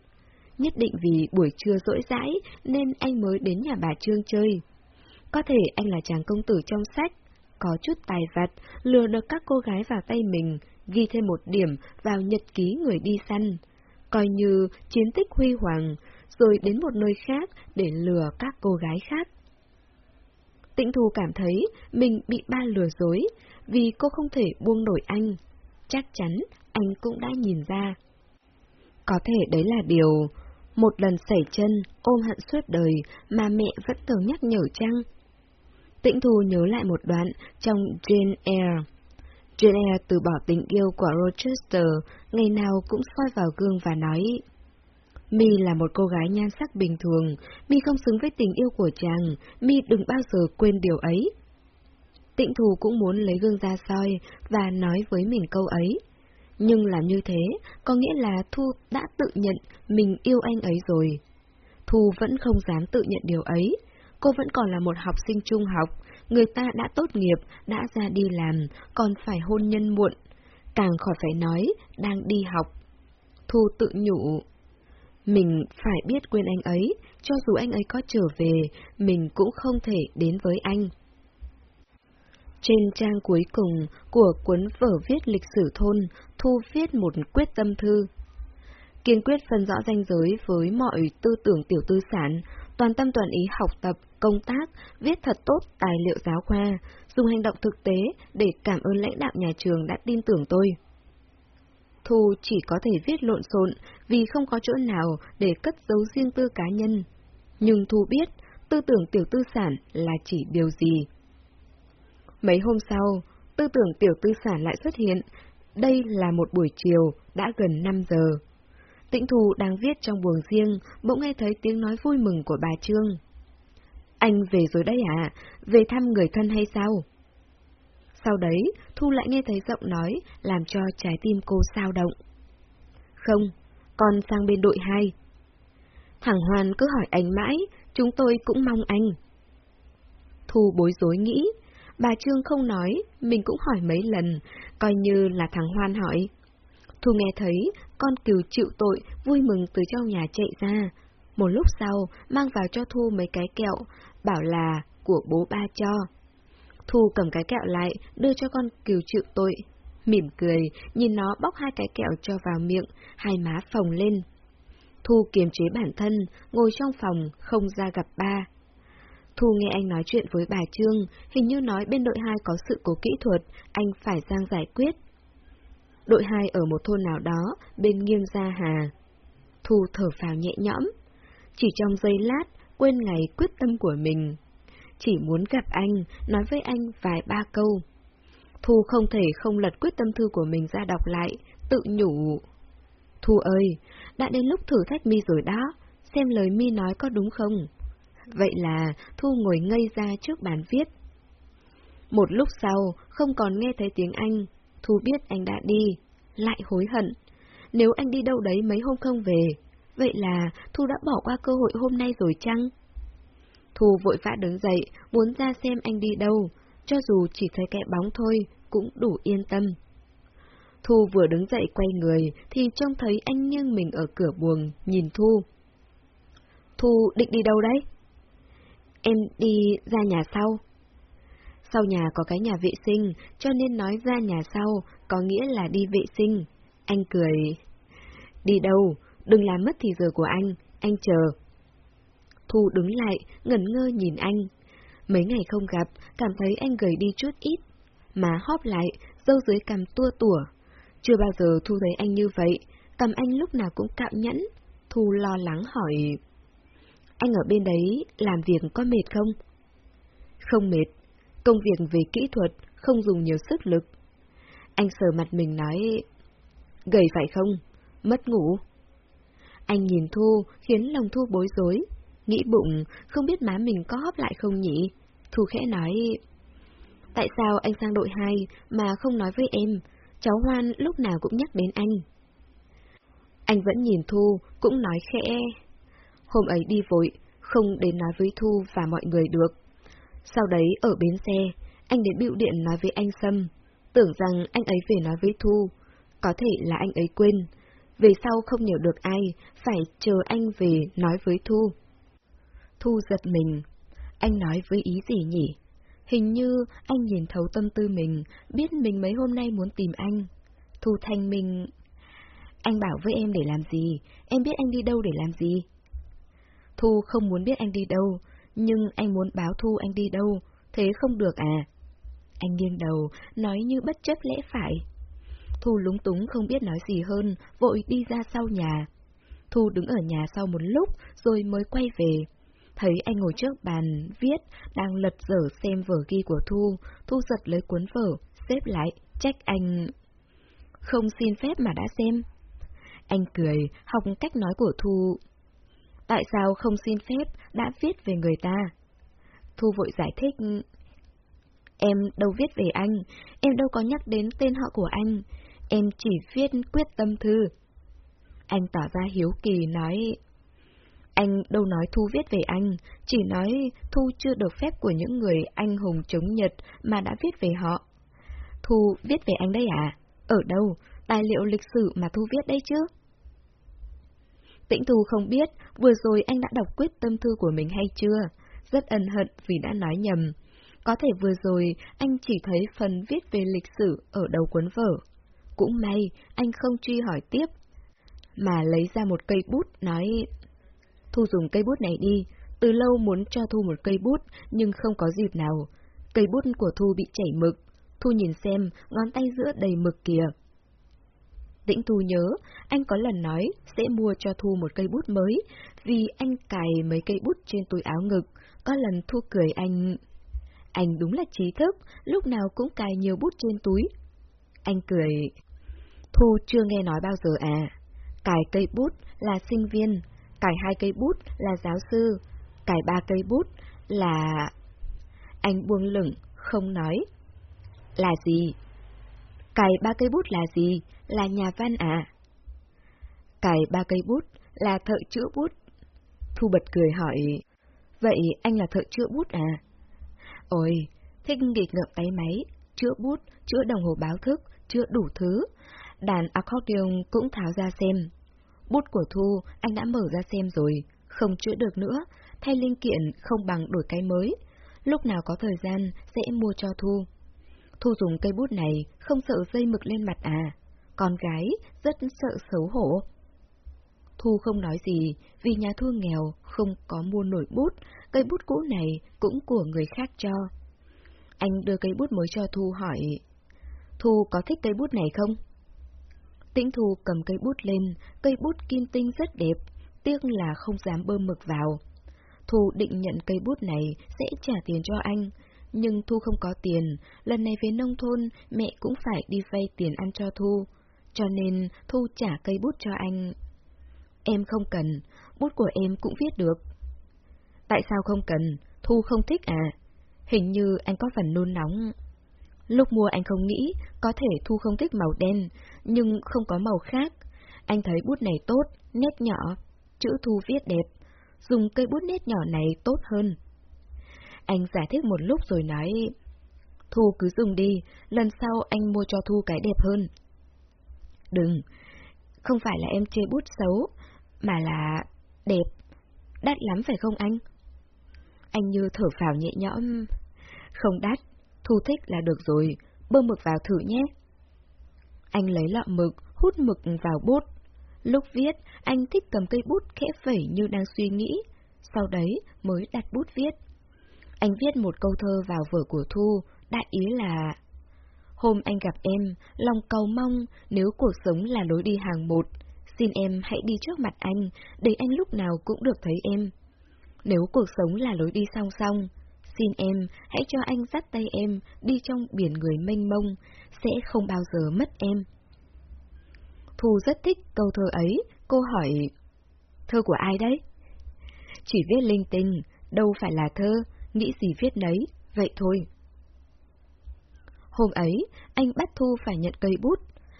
Nhất định vì buổi trưa rỗi rãi nên anh mới đến nhà bà Trương chơi. Có thể anh là chàng công tử trong sách, có chút tài vặt, lừa được các cô gái vào tay mình, ghi thêm một điểm vào nhật ký người đi săn, coi như chiến tích huy hoàng, rồi đến một nơi khác để lừa các cô gái khác. Tĩnh Thu cảm thấy mình bị ba lừa dối, vì cô không thể buông nổi anh. Chắc chắn anh cũng đã nhìn ra. Có thể đấy là điều, một lần xảy chân, ôm hận suốt đời mà mẹ vẫn thường nhắc nhở chăng? Tĩnh Thu nhớ lại một đoạn trong Jane Eyre. Jane Eyre từ bỏ tình yêu của Rochester, ngày nào cũng soi vào gương và nói Mi là một cô gái nhan sắc bình thường, Mi không xứng với tình yêu của chàng, Mi đừng bao giờ quên điều ấy. Tịnh thù cũng muốn lấy gương ra soi và nói với mình câu ấy. Nhưng làm như thế, có nghĩa là Thu đã tự nhận mình yêu anh ấy rồi. Thu vẫn không dám tự nhận điều ấy. Cô vẫn còn là một học sinh trung học, người ta đã tốt nghiệp, đã ra đi làm, còn phải hôn nhân muộn. Càng khỏi phải nói, đang đi học. Thu tự nhủ. Mình phải biết quên anh ấy, cho dù anh ấy có trở về, mình cũng không thể đến với anh. Trên trang cuối cùng của cuốn vở viết lịch sử thôn, Thu viết một quyết tâm thư. Kiên quyết phân rõ ranh giới với mọi tư tưởng tiểu tư sản, toàn tâm toàn ý học tập, công tác, viết thật tốt tài liệu giáo khoa, dùng hành động thực tế để cảm ơn lãnh đạo nhà trường đã tin tưởng tôi. Thu chỉ có thể viết lộn xộn vì không có chỗ nào để cất giấu riêng tư cá nhân. Nhưng Thu biết, tư tưởng tiểu tư sản là chỉ điều gì. Mấy hôm sau, tư tưởng tiểu tư sản lại xuất hiện. Đây là một buổi chiều, đã gần 5 giờ. Tĩnh Thu đang viết trong buồng riêng, bỗng nghe thấy tiếng nói vui mừng của bà Trương. Anh về rồi đấy à? Về thăm người thân hay sao? Sau đấy, Thu lại nghe thấy giọng nói, làm cho trái tim cô sao động. Không, con sang bên đội 2. Thằng Hoàn cứ hỏi anh mãi, chúng tôi cũng mong anh. Thu bối rối nghĩ, bà Trương không nói, mình cũng hỏi mấy lần, coi như là thằng Hoan hỏi. Thu nghe thấy, con cừu chịu tội, vui mừng từ trong nhà chạy ra. Một lúc sau, mang vào cho Thu mấy cái kẹo, bảo là của bố ba cho. Thu cầm cái kẹo lại, đưa cho con cừu chịu tội. Mỉm cười, nhìn nó bóc hai cái kẹo cho vào miệng, hai má phồng lên. Thu kiềm chế bản thân, ngồi trong phòng, không ra gặp ba. Thu nghe anh nói chuyện với bà Trương, hình như nói bên đội 2 có sự cố kỹ thuật, anh phải sang giải quyết. Đội 2 ở một thôn nào đó, bên nghiêng gia hà. Thu thở phào nhẹ nhõm. Chỉ trong giây lát, quên ngày quyết tâm của mình. Chỉ muốn gặp anh, nói với anh vài ba câu. Thu không thể không lật quyết tâm thư của mình ra đọc lại, tự nhủ. Thu ơi, đã đến lúc thử thách mi rồi đó, xem lời mi nói có đúng không? Vậy là Thu ngồi ngây ra trước bàn viết. Một lúc sau, không còn nghe thấy tiếng Anh, Thu biết anh đã đi, lại hối hận. Nếu anh đi đâu đấy mấy hôm không về, vậy là Thu đã bỏ qua cơ hội hôm nay rồi chăng? Thu vội vã đứng dậy, muốn ra xem anh đi đâu, cho dù chỉ thấy cái bóng thôi, cũng đủ yên tâm. Thu vừa đứng dậy quay người, thì trông thấy anh nghiêng mình ở cửa buồng, nhìn Thu. Thu định đi đâu đấy? Em đi ra nhà sau. Sau nhà có cái nhà vệ sinh, cho nên nói ra nhà sau có nghĩa là đi vệ sinh. Anh cười. Đi đâu? Đừng làm mất thì giờ của anh, anh chờ. Thu đứng lại, ngẩn ngơ nhìn anh. Mấy ngày không gặp, cảm thấy anh gầy đi chút ít. Má hóp lại, dâu dưới cằm tua tủa. Chưa bao giờ Thu thấy anh như vậy, cầm anh lúc nào cũng cạo nhẫn. Thu lo lắng hỏi. Anh ở bên đấy làm việc có mệt không? Không mệt. Công việc về kỹ thuật không dùng nhiều sức lực. Anh sờ mặt mình nói... Gầy phải không? Mất ngủ. Anh nhìn Thu khiến lòng Thu bối rối. Nghĩ bụng, không biết má mình có hóp lại không nhỉ? Thu khẽ nói... Tại sao anh sang đội 2 mà không nói với em? Cháu Hoan lúc nào cũng nhắc đến anh. Anh vẫn nhìn Thu, cũng nói khẽ. Hôm ấy đi vội, không đến nói với Thu và mọi người được. Sau đấy, ở bến xe, anh đến bưu điện nói với anh Sâm, tưởng rằng anh ấy về nói với Thu. Có thể là anh ấy quên. Về sau không nhớ được ai, phải chờ anh về nói với Thu. Thu giật mình. Anh nói với ý gì nhỉ? Hình như anh nhìn thấu tâm tư mình, biết mình mấy hôm nay muốn tìm anh. Thu thanh mình, Anh bảo với em để làm gì? Em biết anh đi đâu để làm gì? Thu không muốn biết anh đi đâu, nhưng anh muốn báo Thu anh đi đâu, thế không được à? Anh nghiêng đầu, nói như bất chấp lẽ phải. Thu lúng túng không biết nói gì hơn, vội đi ra sau nhà. Thu đứng ở nhà sau một lúc, rồi mới quay về. Thấy anh ngồi trước bàn, viết, đang lật dở xem vở ghi của Thu, Thu giật lấy cuốn vở, xếp lại, trách anh... Không xin phép mà đã xem. Anh cười, học cách nói của Thu. Tại sao không xin phép đã viết về người ta? Thu vội giải thích. Em đâu viết về anh, em đâu có nhắc đến tên họ của anh, em chỉ viết quyết tâm thư. Anh tỏ ra hiếu kỳ nói, anh đâu nói Thu viết về anh, chỉ nói Thu chưa được phép của những người anh hùng chống Nhật mà đã viết về họ. Thu viết về anh đấy à? Ở đâu? Tài liệu lịch sử mà Thu viết đấy chứ? Tĩnh Thu không biết vừa rồi anh đã đọc quyết tâm thư của mình hay chưa, rất ân hận vì đã nói nhầm. Có thể vừa rồi anh chỉ thấy phần viết về lịch sử ở đầu cuốn vở. Cũng may anh không truy hỏi tiếp, mà lấy ra một cây bút nói Thu dùng cây bút này đi, từ lâu muốn cho Thu một cây bút, nhưng không có dịp nào. Cây bút của Thu bị chảy mực, Thu nhìn xem, ngón tay giữa đầy mực kìa. Tĩnh Thu nhớ, anh có lần nói sẽ mua cho Thu một cây bút mới, vì anh cài mấy cây bút trên túi áo ngực, có lần Thu cười anh... Anh đúng là trí thức, lúc nào cũng cài nhiều bút trên túi. Anh cười... Thu chưa nghe nói bao giờ à? Cài cây bút là sinh viên, cài hai cây bút là giáo sư, cài ba cây bút là... Anh buông lửng, không nói. Là gì? Cài ba cây bút là gì? Là nhà văn à? Cài ba cây bút là thợ chữa bút. Thu bật cười hỏi, vậy anh là thợ chữa bút à? Ôi, thích nghịch ngợm tay máy, chữa bút, chữa đồng hồ báo thức, chữa đủ thứ. Đàn accordion cũng tháo ra xem. Bút của Thu anh đã mở ra xem rồi, không chữa được nữa, thay linh kiện không bằng đổi cái mới. Lúc nào có thời gian sẽ mua cho Thu. Thu dùng cây bút này không sợ dây mực lên mặt à, con gái rất sợ xấu hổ. Thu không nói gì, vì nhà Thu nghèo, không có mua nổi bút, cây bút cũ này cũng của người khác cho. Anh đưa cây bút mới cho Thu hỏi, Thu có thích cây bút này không? Tĩnh Thu cầm cây bút lên, cây bút kim tinh rất đẹp, tiếc là không dám bơm mực vào. Thu định nhận cây bút này sẽ trả tiền cho anh, nhưng Thu không có tiền, lần này về nông thôn mẹ cũng phải đi vay tiền ăn cho Thu, cho nên Thu trả cây bút cho anh. Em không cần, bút của em cũng viết được. Tại sao không cần, Thu không thích à? Hình như anh có phần nôn nóng. Lúc mua anh không nghĩ có thể Thu không thích màu đen, nhưng không có màu khác. Anh thấy bút này tốt, nét nhỏ, chữ Thu viết đẹp. Dùng cây bút nét nhỏ này tốt hơn. Anh giải thích một lúc rồi nói, Thu cứ dùng đi, lần sau anh mua cho Thu cái đẹp hơn. Đừng, không phải là em chê bút xấu, mà là đẹp. Đắt lắm phải không anh? Anh như thở phào nhẹ nhõm. Không đắt, Thu thích là được rồi, bơm mực vào thử nhé. Anh lấy lọ mực, hút mực vào bút. Lúc viết, anh thích cầm cây bút khẽ phẩy như đang suy nghĩ, sau đấy mới đặt bút viết. Anh viết một câu thơ vào vở của Thu, đại ý là Hôm anh gặp em, lòng cầu mong nếu cuộc sống là lối đi hàng một, xin em hãy đi trước mặt anh, để anh lúc nào cũng được thấy em. Nếu cuộc sống là lối đi song song, xin em hãy cho anh dắt tay em đi trong biển người mênh mông, sẽ không bao giờ mất em. Thu rất thích câu thơ ấy, cô hỏi, thơ của ai đấy? Chỉ viết linh tinh, đâu phải là thơ, nghĩ gì viết nấy, vậy thôi. Hôm ấy, anh bắt Thu phải nhận cây bút.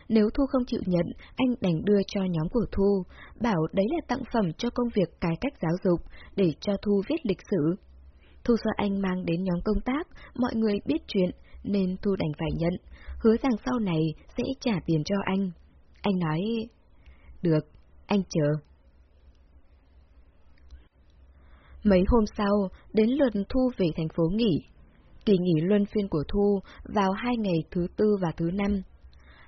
Nếu Thu không chịu nhận, anh đành đưa cho nhóm của Thu, bảo đấy là tặng phẩm cho công việc cải cách giáo dục, để cho Thu viết lịch sử. Thu do anh mang đến nhóm công tác, mọi người biết chuyện, nên Thu đành phải nhận, hứa rằng sau này sẽ trả tiền cho anh. Anh nói, được, anh chờ. Mấy hôm sau, đến lượt Thu về thành phố nghỉ. Kỳ nghỉ luân phiên của Thu vào hai ngày thứ tư và thứ năm.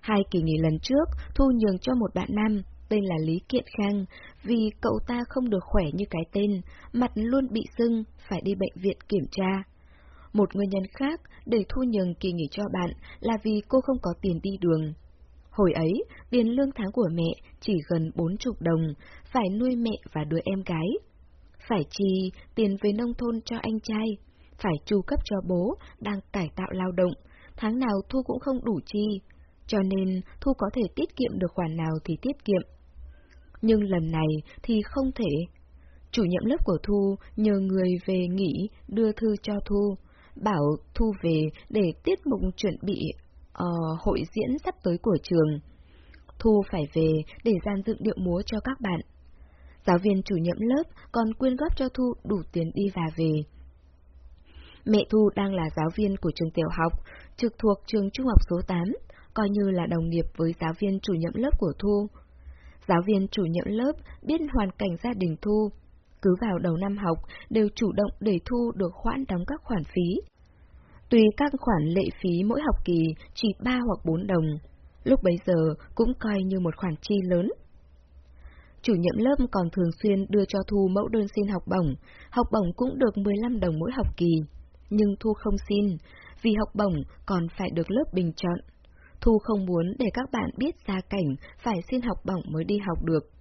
Hai kỳ nghỉ lần trước, Thu nhường cho một bạn nam, tên là Lý Kiện Khang, vì cậu ta không được khỏe như cái tên, mặt luôn bị sưng, phải đi bệnh viện kiểm tra. Một nguyên nhân khác để Thu nhường kỳ nghỉ cho bạn là vì cô không có tiền đi đường. Hồi ấy, tiền lương tháng của mẹ chỉ gần bốn chục đồng, phải nuôi mẹ và đứa em gái. Phải chi tiền về nông thôn cho anh trai, phải chu cấp cho bố đang cải tạo lao động, tháng nào Thu cũng không đủ chi, cho nên Thu có thể tiết kiệm được khoản nào thì tiết kiệm. Nhưng lần này thì không thể. Chủ nhiệm lớp của Thu nhờ người về nghỉ đưa thư cho Thu, bảo Thu về để tiết mục chuẩn bị uh, hội diễn sắp tới của trường. Thu phải về để gian dựng điệu múa cho các bạn. Giáo viên chủ nhiệm lớp còn quyên góp cho Thu đủ tiền đi và về. Mẹ Thu đang là giáo viên của trường tiểu học, trực thuộc trường trung học số 8, coi như là đồng nghiệp với giáo viên chủ nhiệm lớp của Thu. Giáo viên chủ nhiệm lớp biết hoàn cảnh gia đình Thu, cứ vào đầu năm học đều chủ động để Thu được khoản đóng các khoản phí. Tuy các khoản lệ phí mỗi học kỳ chỉ 3 hoặc 4 đồng, lúc bấy giờ cũng coi như một khoản chi lớn. Chủ nhiệm lớp còn thường xuyên đưa cho Thu mẫu đơn xin học bổng, học bổng cũng được 15 đồng mỗi học kỳ. Nhưng Thu không xin, vì học bổng còn phải được lớp bình chọn. Thu không muốn để các bạn biết gia cảnh phải xin học bổng mới đi học được.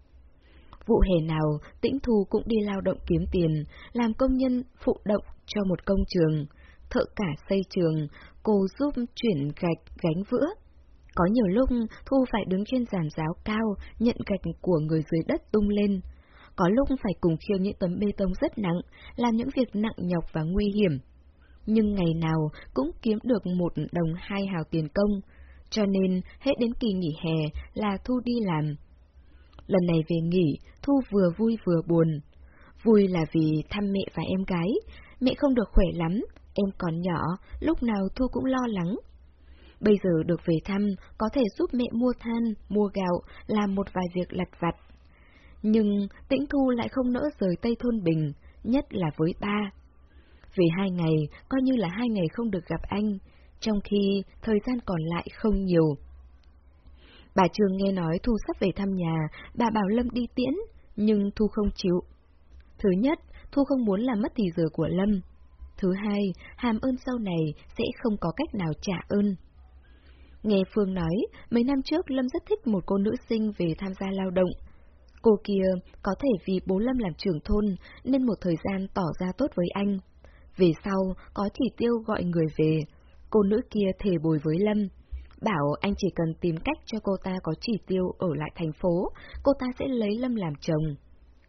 Vụ hè nào, Tĩnh Thu cũng đi lao động kiếm tiền, làm công nhân phụ động cho một công trường. Thợ cả xây trường, cô giúp chuyển gạch gánh vữa. Có nhiều lúc Thu phải đứng trên giàn giáo cao, nhận gạch của người dưới đất tung lên. Có lúc phải cùng khiêng những tấm bê tông rất nặng, làm những việc nặng nhọc và nguy hiểm. Nhưng ngày nào cũng kiếm được một đồng hai hào tiền công, cho nên hết đến kỳ nghỉ hè là Thu đi làm. Lần này về nghỉ, Thu vừa vui vừa buồn. Vui là vì thăm mẹ và em gái, mẹ không được khỏe lắm, em còn nhỏ, lúc nào Thu cũng lo lắng. Bây giờ được về thăm, có thể giúp mẹ mua than, mua gạo, làm một vài việc lặt vặt. Nhưng Tĩnh Thu lại không nỡ rời Tây Thôn Bình, nhất là với ba. Vì hai ngày, coi như là hai ngày không được gặp anh, trong khi thời gian còn lại không nhiều. Bà Trường nghe nói Thu sắp về thăm nhà, bà bảo Lâm đi tiễn, nhưng Thu không chịu. Thứ nhất, Thu không muốn làm mất thì giờ của Lâm. Thứ hai, hàm ơn sau này sẽ không có cách nào trả ơn. Nghe Phương nói, mấy năm trước Lâm rất thích một cô nữ sinh về tham gia lao động. Cô kia có thể vì bố Lâm làm trưởng thôn nên một thời gian tỏ ra tốt với anh. Về sau, có chỉ tiêu gọi người về. Cô nữ kia thề bồi với Lâm. Bảo anh chỉ cần tìm cách cho cô ta có chỉ tiêu ở lại thành phố, cô ta sẽ lấy Lâm làm chồng.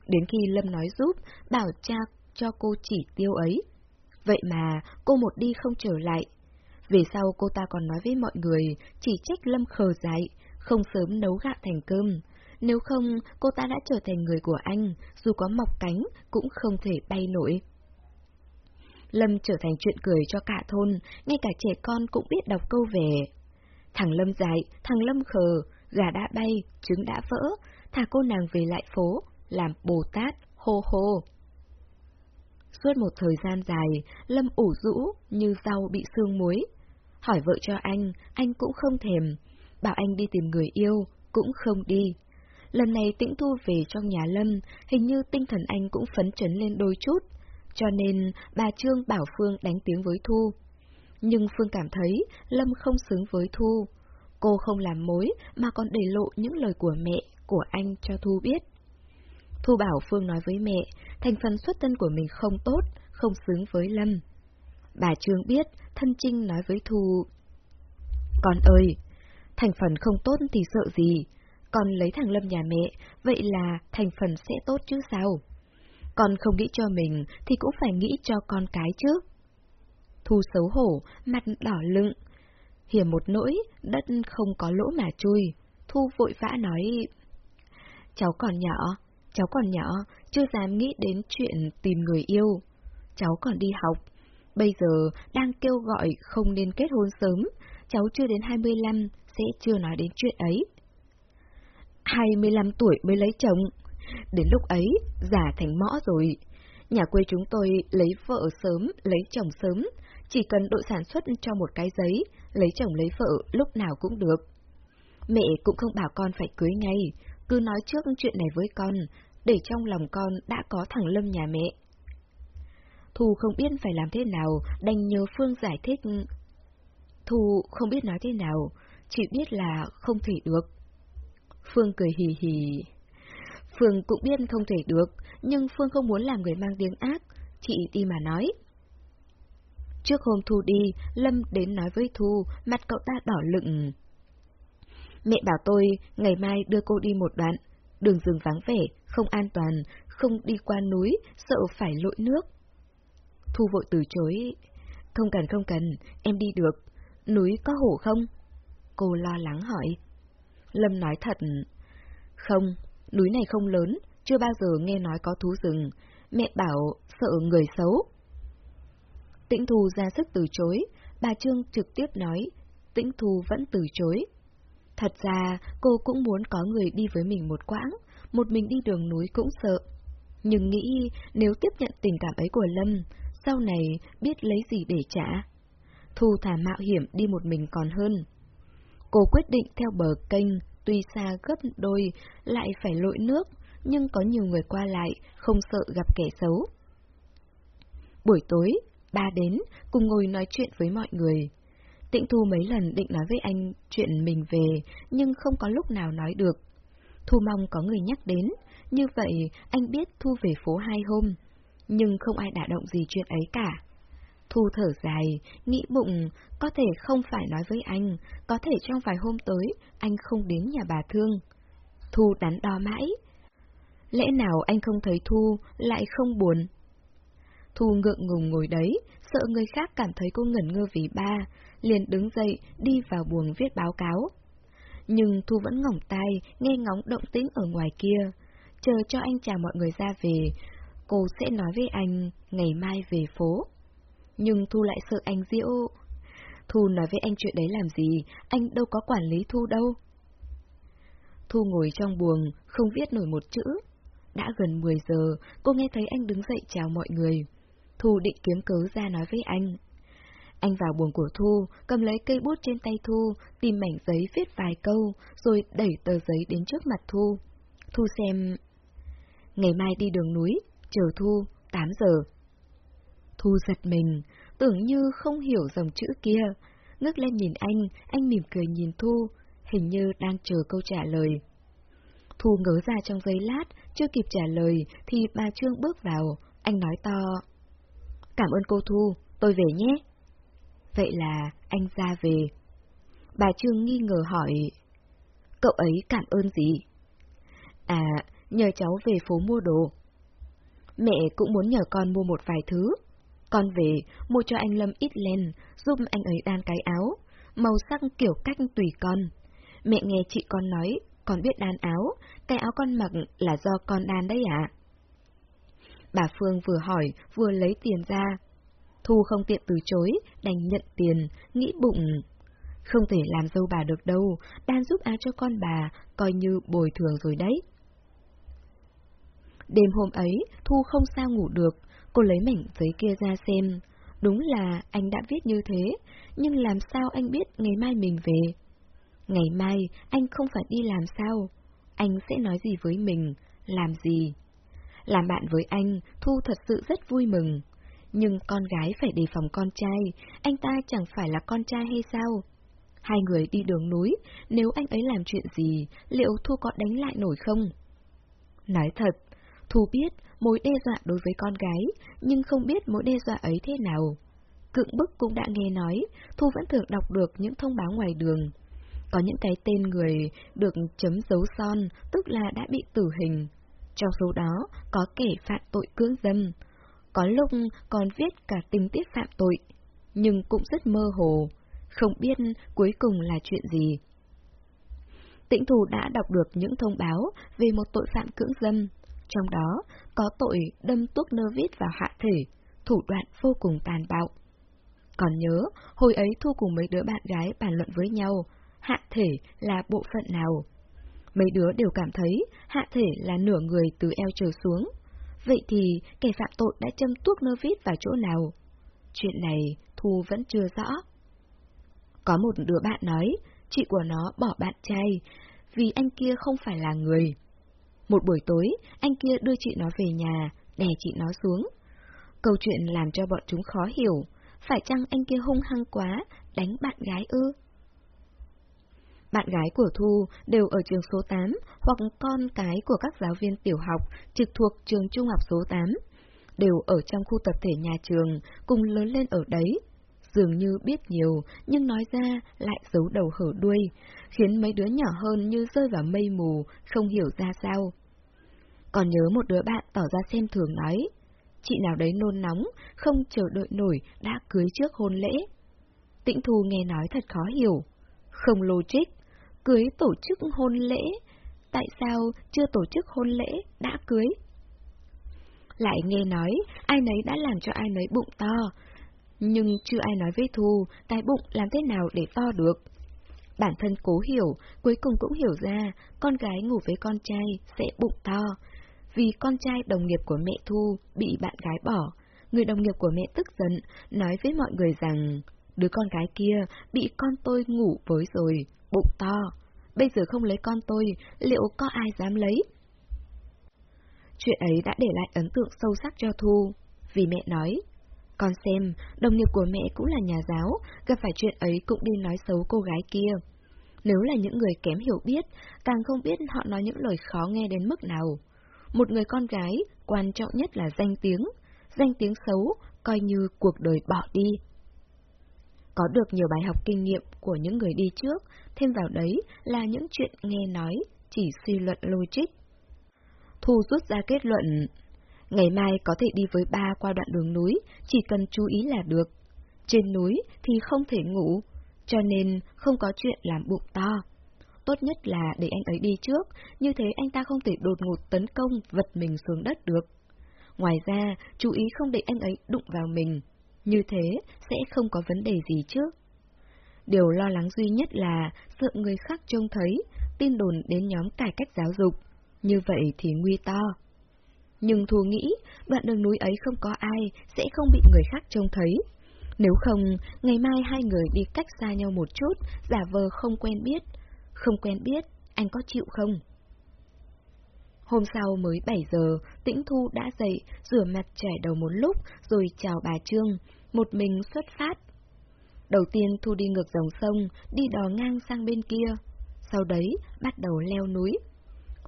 Đến khi Lâm nói giúp, bảo cha cho cô chỉ tiêu ấy. Vậy mà, cô một đi không trở lại. Về sau cô ta còn nói với mọi người, chỉ trách Lâm khờ dại, không sớm nấu gạo thành cơm. Nếu không, cô ta đã trở thành người của anh, dù có mọc cánh, cũng không thể bay nổi. Lâm trở thành chuyện cười cho cả thôn, ngay cả trẻ con cũng biết đọc câu về. Thằng Lâm dại, thằng Lâm khờ, gà đã bay, trứng đã vỡ, thả cô nàng về lại phố, làm Bồ Tát, hô hô. Suốt một thời gian dài, Lâm ủ rũ như rau bị sương muối. Hỏi vợ cho anh, anh cũng không thèm. Bảo anh đi tìm người yêu, cũng không đi. Lần này tĩnh thu về trong nhà Lâm, hình như tinh thần anh cũng phấn chấn lên đôi chút. Cho nên bà Trương bảo Phương đánh tiếng với Thu. Nhưng Phương cảm thấy Lâm không xứng với Thu. Cô không làm mối mà còn để lộ những lời của mẹ, của anh cho Thu biết. Thu bảo Phương nói với mẹ, thành phần xuất thân của mình không tốt, không xứng với Lâm. Bà Trương biết, thân Trinh nói với Thu. Con ơi, thành phần không tốt thì sợ gì, con lấy thằng Lâm nhà mẹ, vậy là thành phần sẽ tốt chứ sao? Con không nghĩ cho mình thì cũng phải nghĩ cho con cái chứ. Thu xấu hổ, mặt đỏ lựng. Hiểm một nỗi, đất không có lỗ mà chui. Thu vội vã nói... Cháu còn nhỏ, cháu còn nhỏ, chưa dám nghĩ đến chuyện tìm người yêu. Cháu còn đi học. Bây giờ đang kêu gọi không nên kết hôn sớm, cháu chưa đến 25, sẽ chưa nói đến chuyện ấy. 25 tuổi mới lấy chồng. Đến lúc ấy, già thành mõ rồi. Nhà quê chúng tôi lấy vợ sớm, lấy chồng sớm, chỉ cần đội sản xuất cho một cái giấy, lấy chồng lấy vợ lúc nào cũng được. Mẹ cũng không bảo con phải cưới ngay, cứ nói trước chuyện này với con, để trong lòng con đã có thằng Lâm nhà mẹ. Thu không biết phải làm thế nào, đành nhờ Phương giải thích. Thu không biết nói thế nào, chỉ biết là không thể được. Phương cười hì hì. Phương cũng biết không thể được, nhưng Phương không muốn làm người mang tiếng ác, chị đi mà nói. Trước hôm Thu đi, Lâm đến nói với Thu, mặt cậu ta đỏ lựng. Mẹ bảo tôi ngày mai đưa cô đi một đoạn, đường rừng vắng vẻ, không an toàn, không đi qua núi, sợ phải lội nước. Thu vội từ chối. Không cần không cần, em đi được. Núi có hổ không? Cô lo lắng hỏi. Lâm nói thật. Không, núi này không lớn, chưa bao giờ nghe nói có thú rừng. Mẹ bảo sợ người xấu. Tĩnh Thu ra sức từ chối, bà Trương trực tiếp nói, Tĩnh Thu vẫn từ chối. Thật ra, cô cũng muốn có người đi với mình một quãng, một mình đi đường núi cũng sợ. Nhưng nghĩ nếu tiếp nhận tình cảm ấy của Lâm, sau này biết lấy gì để trả. Thu thả mạo hiểm đi một mình còn hơn. Cô quyết định theo bờ kênh, tuy xa gấp đôi, lại phải lội nước, nhưng có nhiều người qua lại, không sợ gặp kẻ xấu. Buổi tối, ba đến, cùng ngồi nói chuyện với mọi người. Tịnh Thu mấy lần định nói với anh chuyện mình về, nhưng không có lúc nào nói được. Thu mong có người nhắc đến, như vậy anh biết Thu về phố hai hôm, nhưng không ai đả động gì chuyện ấy cả. Thu thở dài, nghĩ bụng, có thể không phải nói với anh, có thể trong vài hôm tới, anh không đến nhà bà Thương. Thu đắn đo mãi. Lẽ nào anh không thấy Thu, lại không buồn? Thu ngượng ngùng ngồi đấy, sợ người khác cảm thấy cô ngẩn ngơ vì ba, liền đứng dậy, đi vào buồng viết báo cáo. Nhưng Thu vẫn ngỏng tai, nghe ngóng động tĩnh ở ngoài kia. Chờ cho anh chào mọi người ra về, cô sẽ nói với anh ngày mai về phố nhưng Thu lại sợ anh Diễu. Thu nói với anh chuyện đấy làm gì, anh đâu có quản lý Thu đâu. Thu ngồi trong buồng, không viết nổi một chữ. Đã gần 10 giờ, cô nghe thấy anh đứng dậy chào mọi người. Thu định kiếm cớ ra nói với anh. Anh vào buồng của Thu, cầm lấy cây bút trên tay Thu, tìm mảnh giấy viết vài câu, rồi đẩy tờ giấy đến trước mặt Thu. Thu xem... Ngày mai đi đường núi, chờ Thu, 8 giờ. Thu giật mình, tưởng như không hiểu dòng chữ kia. Ngước lên nhìn anh, anh mỉm cười nhìn Thu, hình như đang chờ câu trả lời. Thu ngớ ra trong giây lát, chưa kịp trả lời, thì bà Trương bước vào, anh nói to. Cảm ơn cô Thu, tôi về nhé. Vậy là anh ra về. Bà Trương nghi ngờ hỏi, cậu ấy cảm ơn gì? À, nhờ cháu về phố mua đồ. Mẹ cũng muốn nhờ con mua một vài thứ, con về, mua cho anh Lâm ít len, giúp anh ấy đan cái áo, màu sắc kiểu cách tùy con. Mẹ nghe chị con nói, con biết đan áo, cái áo con mặc là do con đan đấy ạ. Bà Phương vừa hỏi, vừa lấy tiền ra. Thu không tiện từ chối, đành nhận tiền, nghĩ bụng. Không thể làm dâu bà được đâu, đan giúp áo cho con bà, coi như bồi thường rồi đấy. Đêm hôm ấy, Thu không sao ngủ được, cô lấy mảnh giấy kia ra xem. Đúng là anh đã viết như thế, nhưng làm sao anh biết ngày mai mình về? Ngày mai, anh không phải đi làm sao? Anh sẽ nói gì với mình? Làm gì? Làm bạn với anh, Thu thật sự rất vui mừng. Nhưng con gái phải đề phòng con trai, anh ta chẳng phải là con trai hay sao? Hai người đi đường núi, nếu anh ấy làm chuyện gì, liệu Thu có đánh lại nổi không? Nói thật, Thu biết mối đe dọa đối với con gái, nhưng không biết mối đe dọa ấy thế nào. Cựng bức cũng đã nghe nói, Thu vẫn thường đọc được những thông báo ngoài đường. Có những cái tên người được chấm dấu son, tức là đã bị tử hình. Trong số đó có kẻ phạm tội cưỡng dâm. Có lúc còn viết cả tình tiết phạm tội, nhưng cũng rất mơ hồ, không biết cuối cùng là chuyện gì. Tĩnh Thù đã đọc được những thông báo về một tội phạm cưỡng dâm, trong đó có tội đâm tuốc nơ vít vào hạ thể, thủ đoạn vô cùng tàn bạo. Còn nhớ, hồi ấy Thu cùng mấy đứa bạn gái bàn luận với nhau, hạ thể là bộ phận nào? Mấy đứa đều cảm thấy hạ thể là nửa người từ eo trở xuống. Vậy thì kẻ phạm tội đã châm tuốc nơ vít vào chỗ nào? Chuyện này Thu vẫn chưa rõ. Có một đứa bạn nói, chị của nó bỏ bạn trai, vì anh kia không phải là người. Một buổi tối, anh kia đưa chị nó về nhà, đè chị nó xuống. Câu chuyện làm cho bọn chúng khó hiểu, phải chăng anh kia hung hăng quá, đánh bạn gái ư? Bạn gái của Thu đều ở trường số 8 hoặc con cái của các giáo viên tiểu học trực thuộc trường trung học số 8. Đều ở trong khu tập thể nhà trường, cùng lớn lên ở đấy. Dường như biết nhiều, nhưng nói ra lại giấu đầu hở đuôi, khiến mấy đứa nhỏ hơn như rơi vào mây mù, không hiểu ra sao. Còn nhớ một đứa bạn tỏ ra xem thường nói, chị nào đấy nôn nóng, không chờ đợi nổi, đã cưới trước hôn lễ. Tĩnh Thu nghe nói thật khó hiểu, không logic, cưới tổ chức hôn lễ, tại sao chưa tổ chức hôn lễ, đã cưới? Lại nghe nói, ai nấy đã làm cho ai nấy bụng to, nhưng chưa ai nói với Thu cái bụng làm thế nào để to được. Bản thân cố hiểu, cuối cùng cũng hiểu ra, con gái ngủ với con trai sẽ bụng to, vì con trai đồng nghiệp của mẹ Thu bị bạn gái bỏ. Người đồng nghiệp của mẹ tức giận, nói với mọi người rằng, đứa con gái kia bị con tôi ngủ với rồi, bụng to. Bây giờ không lấy con tôi, liệu có ai dám lấy? Chuyện ấy đã để lại ấn tượng sâu sắc cho Thu, vì mẹ nói, con xem, đồng nghiệp của mẹ cũng là nhà giáo, gặp phải chuyện ấy cũng đi nói xấu cô gái kia. Nếu là những người kém hiểu biết, càng không biết họ nói những lời khó nghe đến mức nào. Một người con gái, quan trọng nhất là danh tiếng. Danh tiếng xấu, coi như cuộc đời bỏ đi. Có được nhiều bài học kinh nghiệm của những người đi trước, thêm vào đấy là những chuyện nghe nói, chỉ suy luận logic. Thu rút ra kết luận, ngày mai có thể đi với ba qua đoạn đường núi, chỉ cần chú ý là được. Trên núi thì không thể ngủ, cho nên không có chuyện làm bụng to. Tốt nhất là để anh ấy đi trước, như thế anh ta không thể đột ngột tấn công vật mình xuống đất được. Ngoài ra, chú ý không để anh ấy đụng vào mình. Như thế sẽ không có vấn đề gì chứ. Điều lo lắng duy nhất là sợ người khác trông thấy, tin đồn đến nhóm cải cách giáo dục. Như vậy thì nguy to. Nhưng Thu nghĩ, đoạn đường núi ấy không có ai, sẽ không bị người khác trông thấy. Nếu không, ngày mai hai người đi cách xa nhau một chút, giả vờ không quen biết, không quen biết, anh có chịu không? Hôm sau mới 7 giờ, Tĩnh Thu đã dậy, rửa mặt trẻ đầu một lúc, rồi chào bà Trương, một mình xuất phát. Đầu tiên Thu đi ngược dòng sông, đi đò ngang sang bên kia. Sau đấy, bắt đầu leo núi.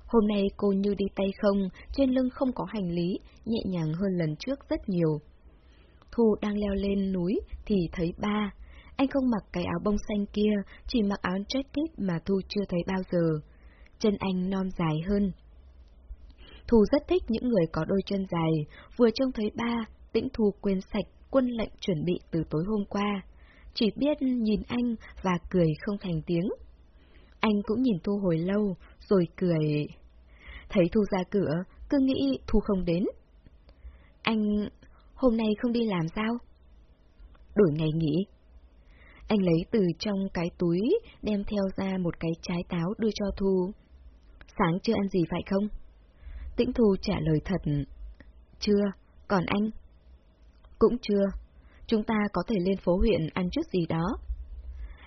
Hôm nay cô như đi tay không, trên lưng không có hành lý, nhẹ nhàng hơn lần trước rất nhiều. Thu đang leo lên núi thì thấy ba, anh không mặc cái áo bông xanh kia, chỉ mặc áo jacket mà Thu chưa thấy bao giờ. Chân anh non dài hơn. Thu rất thích những người có đôi chân dài, vừa trông thấy ba, tĩnh Thu quên sạch quân lệnh chuẩn bị từ tối hôm qua. Chỉ biết nhìn anh và cười không thành tiếng. Anh cũng nhìn Thu hồi lâu, rồi cười. Thấy Thu ra cửa, cứ nghĩ Thu không đến. Anh hôm nay không đi làm sao? đổi ngày nghỉ. Anh lấy từ trong cái túi, đem theo ra một cái trái táo đưa cho Thu. Sáng chưa ăn gì phải không? Tĩnh Thu trả lời thật. Chưa, còn anh? Cũng chưa. Chúng ta có thể lên phố huyện ăn chút gì đó.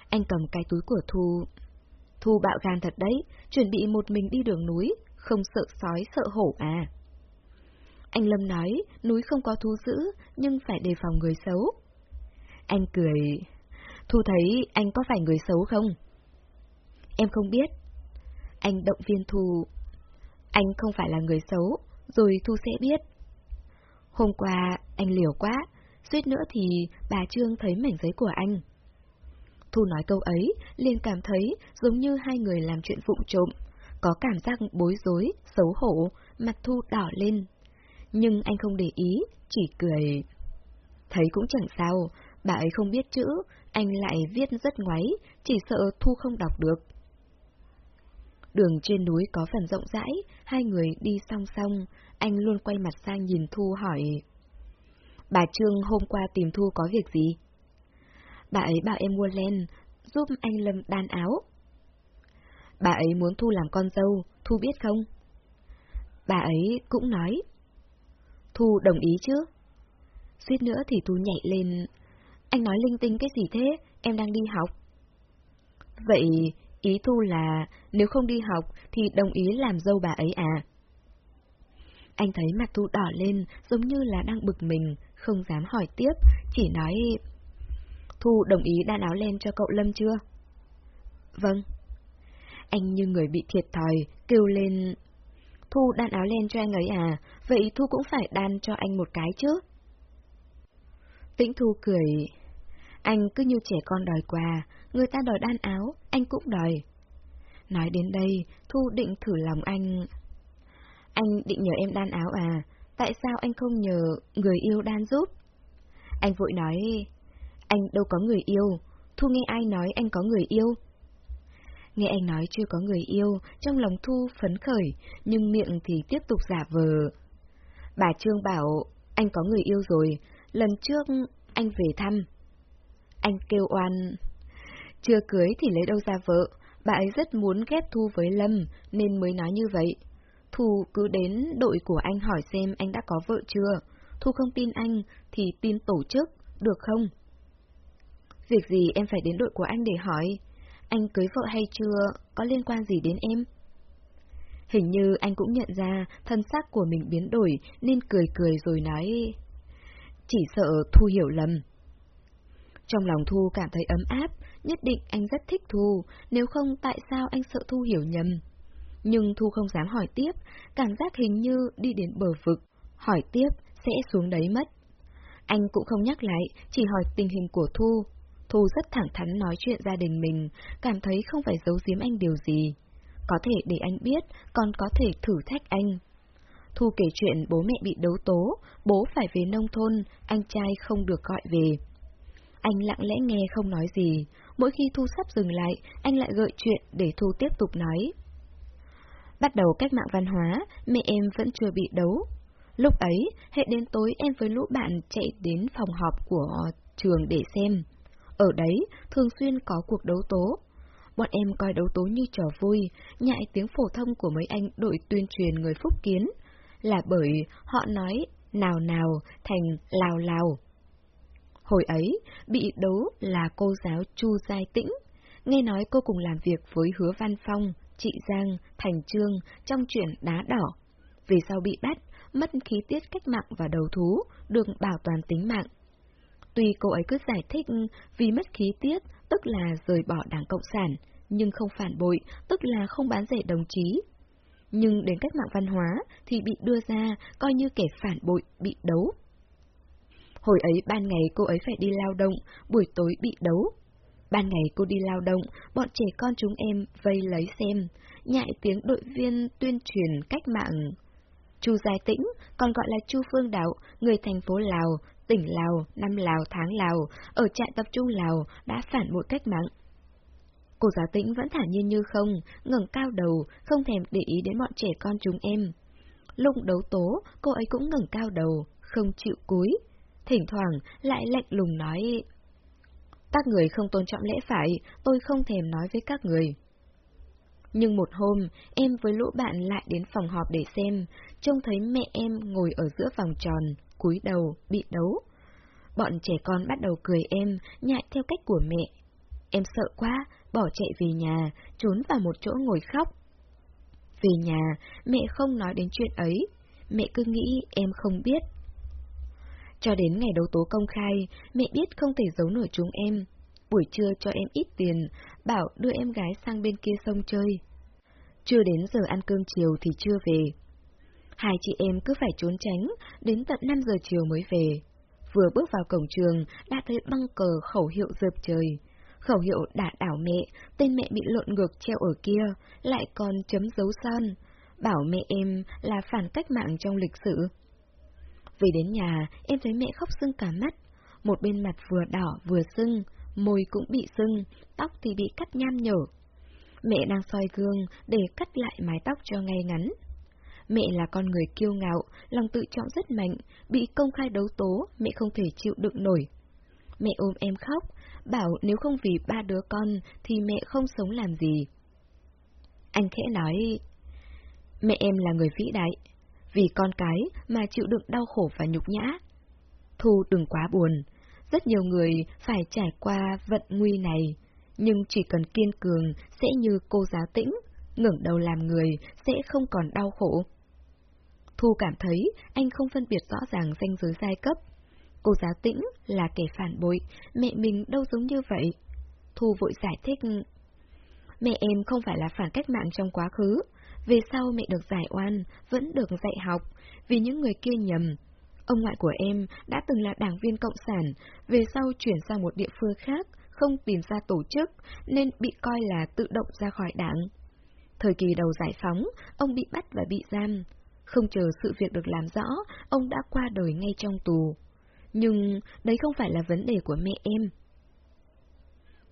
Anh cầm cái túi của Thu. Thu bạo gan thật đấy, chuẩn bị một mình đi đường núi, không sợ sói sợ hổ à. Anh Lâm nói, núi không có thú dữ, nhưng phải đề phòng người xấu. Anh cười, Thu thấy anh có phải người xấu không? Em không biết. Anh động viên Thu. Anh không phải là người xấu, rồi Thu sẽ biết. Hôm qua, anh liều quá, suýt nữa thì bà Trương thấy mảnh giấy của anh. Thu nói câu ấy, liền cảm thấy giống như hai người làm chuyện vụng trộm, có cảm giác bối rối, xấu hổ, mặt Thu đỏ lên. Nhưng anh không để ý, chỉ cười. Thấy cũng chẳng sao, bà ấy không biết chữ, anh lại viết rất ngoáy, chỉ sợ Thu không đọc được. Đường trên núi có phần rộng rãi, hai người đi song song, anh luôn quay mặt sang nhìn Thu hỏi. Bà Trương hôm qua tìm Thu có việc gì? Bà ấy bảo em mua len, giúp anh Lâm đan áo. Bà ấy muốn Thu làm con dâu, Thu biết không? Bà ấy cũng nói. Thu đồng ý chứ? Suýt nữa thì Thu nhảy lên. Anh nói linh tinh cái gì thế? Em đang đi học. Vậy ý Thu là nếu không đi học thì đồng ý làm dâu bà ấy à? Anh thấy mặt Thu đỏ lên giống như là đang bực mình, không dám hỏi tiếp, chỉ nói... Thu đồng ý đan áo len cho cậu Lâm chưa? Vâng. Anh như người bị thiệt thòi, kêu lên... Thu đan áo len cho anh ấy à, vậy Thu cũng phải đan cho anh một cái chứ? Tĩnh Thu cười. Anh cứ như trẻ con đòi quà, người ta đòi đan áo, anh cũng đòi. Nói đến đây, Thu định thử lòng anh. Anh định nhờ em đan áo à, tại sao anh không nhờ người yêu đan giúp? Anh vội nói, anh đâu có người yêu, Thu nghe ai nói anh có người yêu? Nghe anh nói chưa có người yêu, trong lòng Thu phấn khởi, nhưng miệng thì tiếp tục giả vờ. Bà Trương bảo, anh có người yêu rồi, lần trước anh về thăm. Anh kêu oan. Chưa cưới thì lấy đâu ra vợ, bà ấy rất muốn ghép Thu với Lâm, nên mới nói như vậy. Thu cứ đến đội của anh hỏi xem anh đã có vợ chưa. Thu không tin anh, thì tin tổ chức, được không? Việc gì em phải đến đội của anh để hỏi? Anh cưới vợ hay chưa, có liên quan gì đến em? Hình như anh cũng nhận ra thân xác của mình biến đổi nên cười cười rồi nói... Chỉ sợ Thu hiểu lầm. Trong lòng Thu cảm thấy ấm áp, nhất định anh rất thích Thu, nếu không tại sao anh sợ Thu hiểu nhầm. Nhưng Thu không dám hỏi tiếp, cảm giác hình như đi đến bờ vực, hỏi tiếp sẽ xuống đấy mất. Anh cũng không nhắc lại, chỉ hỏi tình hình của Thu. Thu rất thẳng thắn nói chuyện gia đình mình, cảm thấy không phải giấu giếm anh điều gì. Có thể để anh biết, còn có thể thử thách anh. Thu kể chuyện bố mẹ bị đấu tố, bố phải về nông thôn, anh trai không được gọi về. Anh lặng lẽ nghe không nói gì, mỗi khi Thu sắp dừng lại, anh lại gợi chuyện để Thu tiếp tục nói. Bắt đầu cách mạng văn hóa, mẹ em vẫn chưa bị đấu. Lúc ấy, hệ đến tối em với lũ bạn chạy đến phòng họp của trường để xem. Ở đấy, thường xuyên có cuộc đấu tố. Bọn em coi đấu tố như trò vui, nhại tiếng phổ thông của mấy anh đội tuyên truyền người phúc kiến, là bởi họ nói nào nào thành lào lào. Hồi ấy, bị đấu là cô giáo Chu Giai Tĩnh. Nghe nói cô cùng làm việc với Hứa Văn Phong, chị Giang, Thành Trương trong chuyện đá đỏ. Vì sao bị bắt, mất khí tiết cách mạng và đầu thú, được bảo toàn tính mạng. Tuy cô ấy cứ giải thích ừ, vì mất khí tiết, tức là rời bỏ Đảng Cộng sản, nhưng không phản bội, tức là không bán rẻ đồng chí. Nhưng đến cách mạng văn hóa thì bị đưa ra coi như kẻ phản bội, bị đấu. Hồi ấy ban ngày cô ấy phải đi lao động, buổi tối bị đấu. Ban ngày cô đi lao động, bọn trẻ con chúng em vây lấy xem, nhại tiếng đội viên tuyên truyền cách mạng. Chu Giai Tĩnh, còn gọi là Chu Phương Đạo, người thành phố Lào, tỉnh Lào, năm Lào, tháng Lào, ở trại tập trung Lào, đã phản bội cách mạng. Cô giáo tĩnh vẫn thản nhiên như không, ngẩng cao đầu, không thèm để ý đến bọn trẻ con chúng em. Lúc đấu tố, cô ấy cũng ngẩng cao đầu, không chịu cúi. Thỉnh thoảng lại lạnh lùng nói, Các người không tôn trọng lẽ phải, tôi không thèm nói với các người. Nhưng một hôm, em với lũ bạn lại đến phòng họp để xem, trông thấy mẹ em ngồi ở giữa vòng tròn, cúi đầu, bị đấu. Bọn trẻ con bắt đầu cười em, nhại theo cách của mẹ. Em sợ quá, bỏ chạy về nhà, trốn vào một chỗ ngồi khóc. Về nhà, mẹ không nói đến chuyện ấy, mẹ cứ nghĩ em không biết. Cho đến ngày đấu tố công khai, mẹ biết không thể giấu nổi chúng em. Buổi trưa cho em ít tiền, bảo đưa em gái sang bên kia sông chơi. Chưa đến giờ ăn cơm chiều thì chưa về. Hai chị em cứ phải trốn tránh, đến tận 5 giờ chiều mới về. Vừa bước vào cổng trường, đã thấy băng cờ khẩu hiệu dợp trời. Khẩu hiệu đã đảo mẹ, tên mẹ bị lộn ngược treo ở kia, lại còn chấm dấu son. Bảo mẹ em là phản cách mạng trong lịch sử. Về đến nhà, em thấy mẹ khóc sưng cả mắt. Một bên mặt vừa đỏ vừa sưng, môi cũng bị sưng, tóc thì bị cắt nham nhở. Mẹ đang soi gương để cắt lại mái tóc cho ngay ngắn. Mẹ là con người kiêu ngạo, lòng tự trọng rất mạnh, bị công khai đấu tố, mẹ không thể chịu đựng nổi. Mẹ ôm em khóc, bảo nếu không vì ba đứa con thì mẹ không sống làm gì. Anh khẽ nói, mẹ em là người vĩ đại, vì con cái mà chịu đựng đau khổ và nhục nhã. Thu đừng quá buồn, rất nhiều người phải trải qua vận nguy này, nhưng chỉ cần kiên cường sẽ như cô giáo tĩnh, ngẩng đầu làm người sẽ không còn đau khổ. Thu cảm thấy anh không phân biệt rõ ràng danh giới giai cấp. Cô giáo tĩnh là kẻ phản bội, mẹ mình đâu giống như vậy. Thu vội giải thích. Mẹ em không phải là phản cách mạng trong quá khứ, về sau mẹ được giải oan, vẫn được dạy học, vì những người kia nhầm. Ông ngoại của em đã từng là đảng viên Cộng sản, về sau chuyển sang một địa phương khác, không tìm ra tổ chức, nên bị coi là tự động ra khỏi đảng. Thời kỳ đầu giải phóng, ông bị bắt và bị giam. Không chờ sự việc được làm rõ, ông đã qua đời ngay trong tù. Nhưng đấy không phải là vấn đề của mẹ em.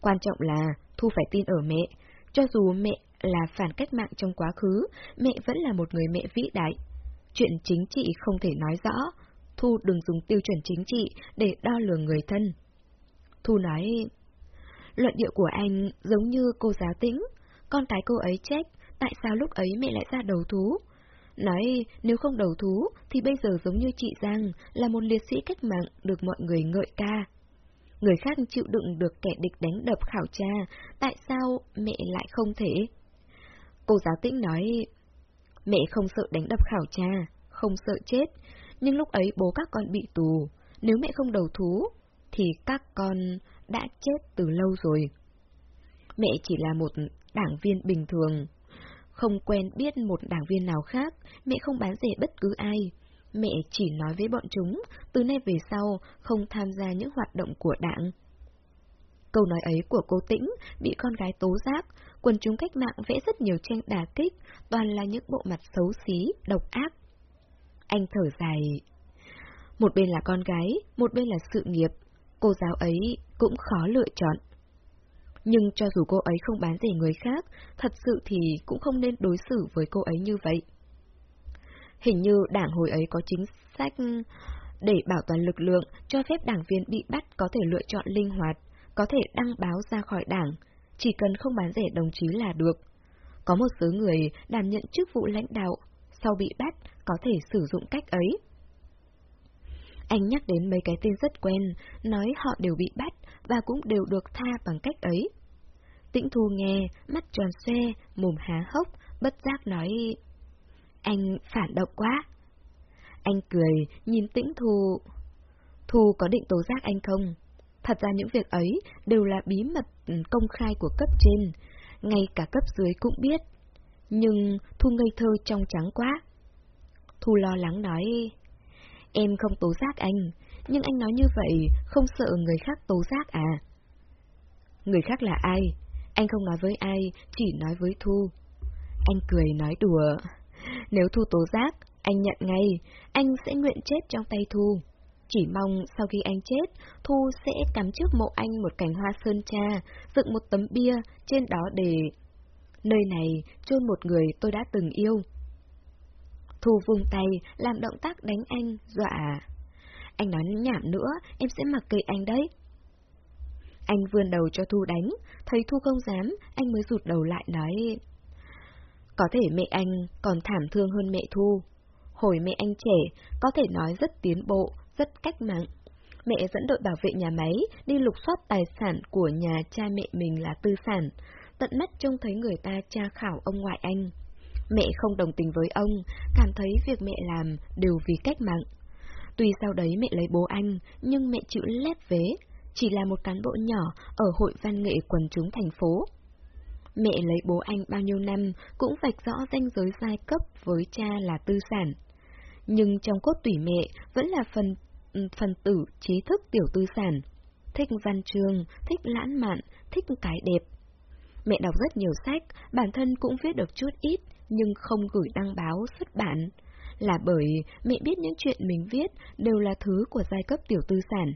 Quan trọng là Thu phải tin ở mẹ, cho dù mẹ là phản cách mạng trong quá khứ, mẹ vẫn là một người mẹ vĩ đại. Chuyện chính trị không thể nói rõ, Thu đừng dùng tiêu chuẩn chính trị để đo lường người thân. Thu nói, luận điệu của anh giống như cô giáo tĩnh, con cái cô ấy chết tại sao lúc ấy mẹ lại ra đầu thú? Nói nếu không đầu thú thì bây giờ giống như chị Giang là một liệt sĩ cách mạng được mọi người ngợi ca. Người khác chịu đựng được kẻ địch đánh đập khảo tra, tại sao mẹ lại không thể? Cô giáo tĩnh nói, mẹ không sợ đánh đập khảo tra, không sợ chết, nhưng lúc ấy bố các con bị tù, nếu mẹ không đầu thú, thì các con đã chết từ lâu rồi. Mẹ chỉ là một đảng viên bình thường, không quen biết một đảng viên nào khác, mẹ không bán rẻ bất cứ ai. Mẹ chỉ nói với bọn chúng, từ nay về sau không tham gia những hoạt động của đảng. Câu nói ấy của cô Tĩnh bị con gái tố giác, quần chúng cách mạng vẽ rất nhiều tranh đả kích, toàn là những bộ mặt xấu xí, độc ác. Anh thở dài. Một bên là con gái, một bên là sự nghiệp, cô giáo ấy cũng khó lựa chọn. Nhưng cho dù cô ấy không bán rẻ người khác, thật sự thì cũng không nên đối xử với cô ấy như vậy. Hình như đảng hồi ấy có chính sách để bảo toàn lực lượng, cho phép đảng viên bị bắt có thể lựa chọn linh hoạt, có thể đăng báo ra khỏi đảng, chỉ cần không bán rẻ đồng chí là được. Có một số người đảm nhận chức vụ lãnh đạo, sau bị bắt có thể sử dụng cách ấy. Anh nhắc đến mấy cái tên rất quen, nói họ đều bị bắt và cũng đều được tha bằng cách ấy. Tĩnh Thu nghe, mắt tròn xoe, mồm há hốc, bất giác nói... Anh phản động quá. Anh cười, nhìn Tĩnh Thu... Thu có định tố giác anh không? Thật ra những việc ấy đều là bí mật ừ, công khai của cấp trên, ngay cả cấp dưới cũng biết. Nhưng Thu ngây thơ trong trắng quá. Thu lo lắng nói, em không tố giác anh, nhưng anh nói như vậy không sợ người khác tố giác à? Người khác là ai? Anh không nói với ai, chỉ nói với Thu. Anh cười nói đùa. Nếu Thu tố giác, anh nhận ngay, anh sẽ nguyện chết trong tay Thu. Chỉ mong sau khi anh chết, Thu sẽ cắm trước mộ anh một cành hoa sơn cha, dựng một tấm bia, trên đó để... Nơi này chôn một người tôi đã từng yêu. Thu vùng tay, làm động tác đánh anh, dọa. Anh nói nhảm nữa, em sẽ mặc kệ anh đấy. Anh vươn đầu cho Thu đánh, thấy Thu không dám, anh mới rụt đầu lại nói... Có thể mẹ anh còn thảm thương hơn mẹ Thu. Hồi mẹ anh trẻ, có thể nói rất tiến bộ, rất cách mạng. Mẹ dẫn đội bảo vệ nhà máy đi lục soát tài sản của nhà cha mẹ mình là tư sản, tận mắt trông thấy người ta tra khảo ông ngoại anh. Mẹ không đồng tình với ông, cảm thấy việc mẹ làm đều vì cách mạng. Tuy sau đấy mẹ lấy bố anh, nhưng mẹ chịu lép vế, chỉ là một cán bộ nhỏ ở hội văn nghệ quần chúng thành phố. Mẹ lấy bố anh bao nhiêu năm cũng vạch rõ danh giới giai cấp với cha là tư sản. Nhưng trong cốt tủy mẹ vẫn là phần ừ, phần tử trí thức tiểu tư sản. Thích văn chương, thích lãng mạn, thích cái đẹp. Mẹ đọc rất nhiều sách, bản thân cũng viết được chút ít, nhưng không gửi đăng báo, xuất bản. Là bởi mẹ biết những chuyện mình viết đều là thứ của giai cấp tiểu tư sản.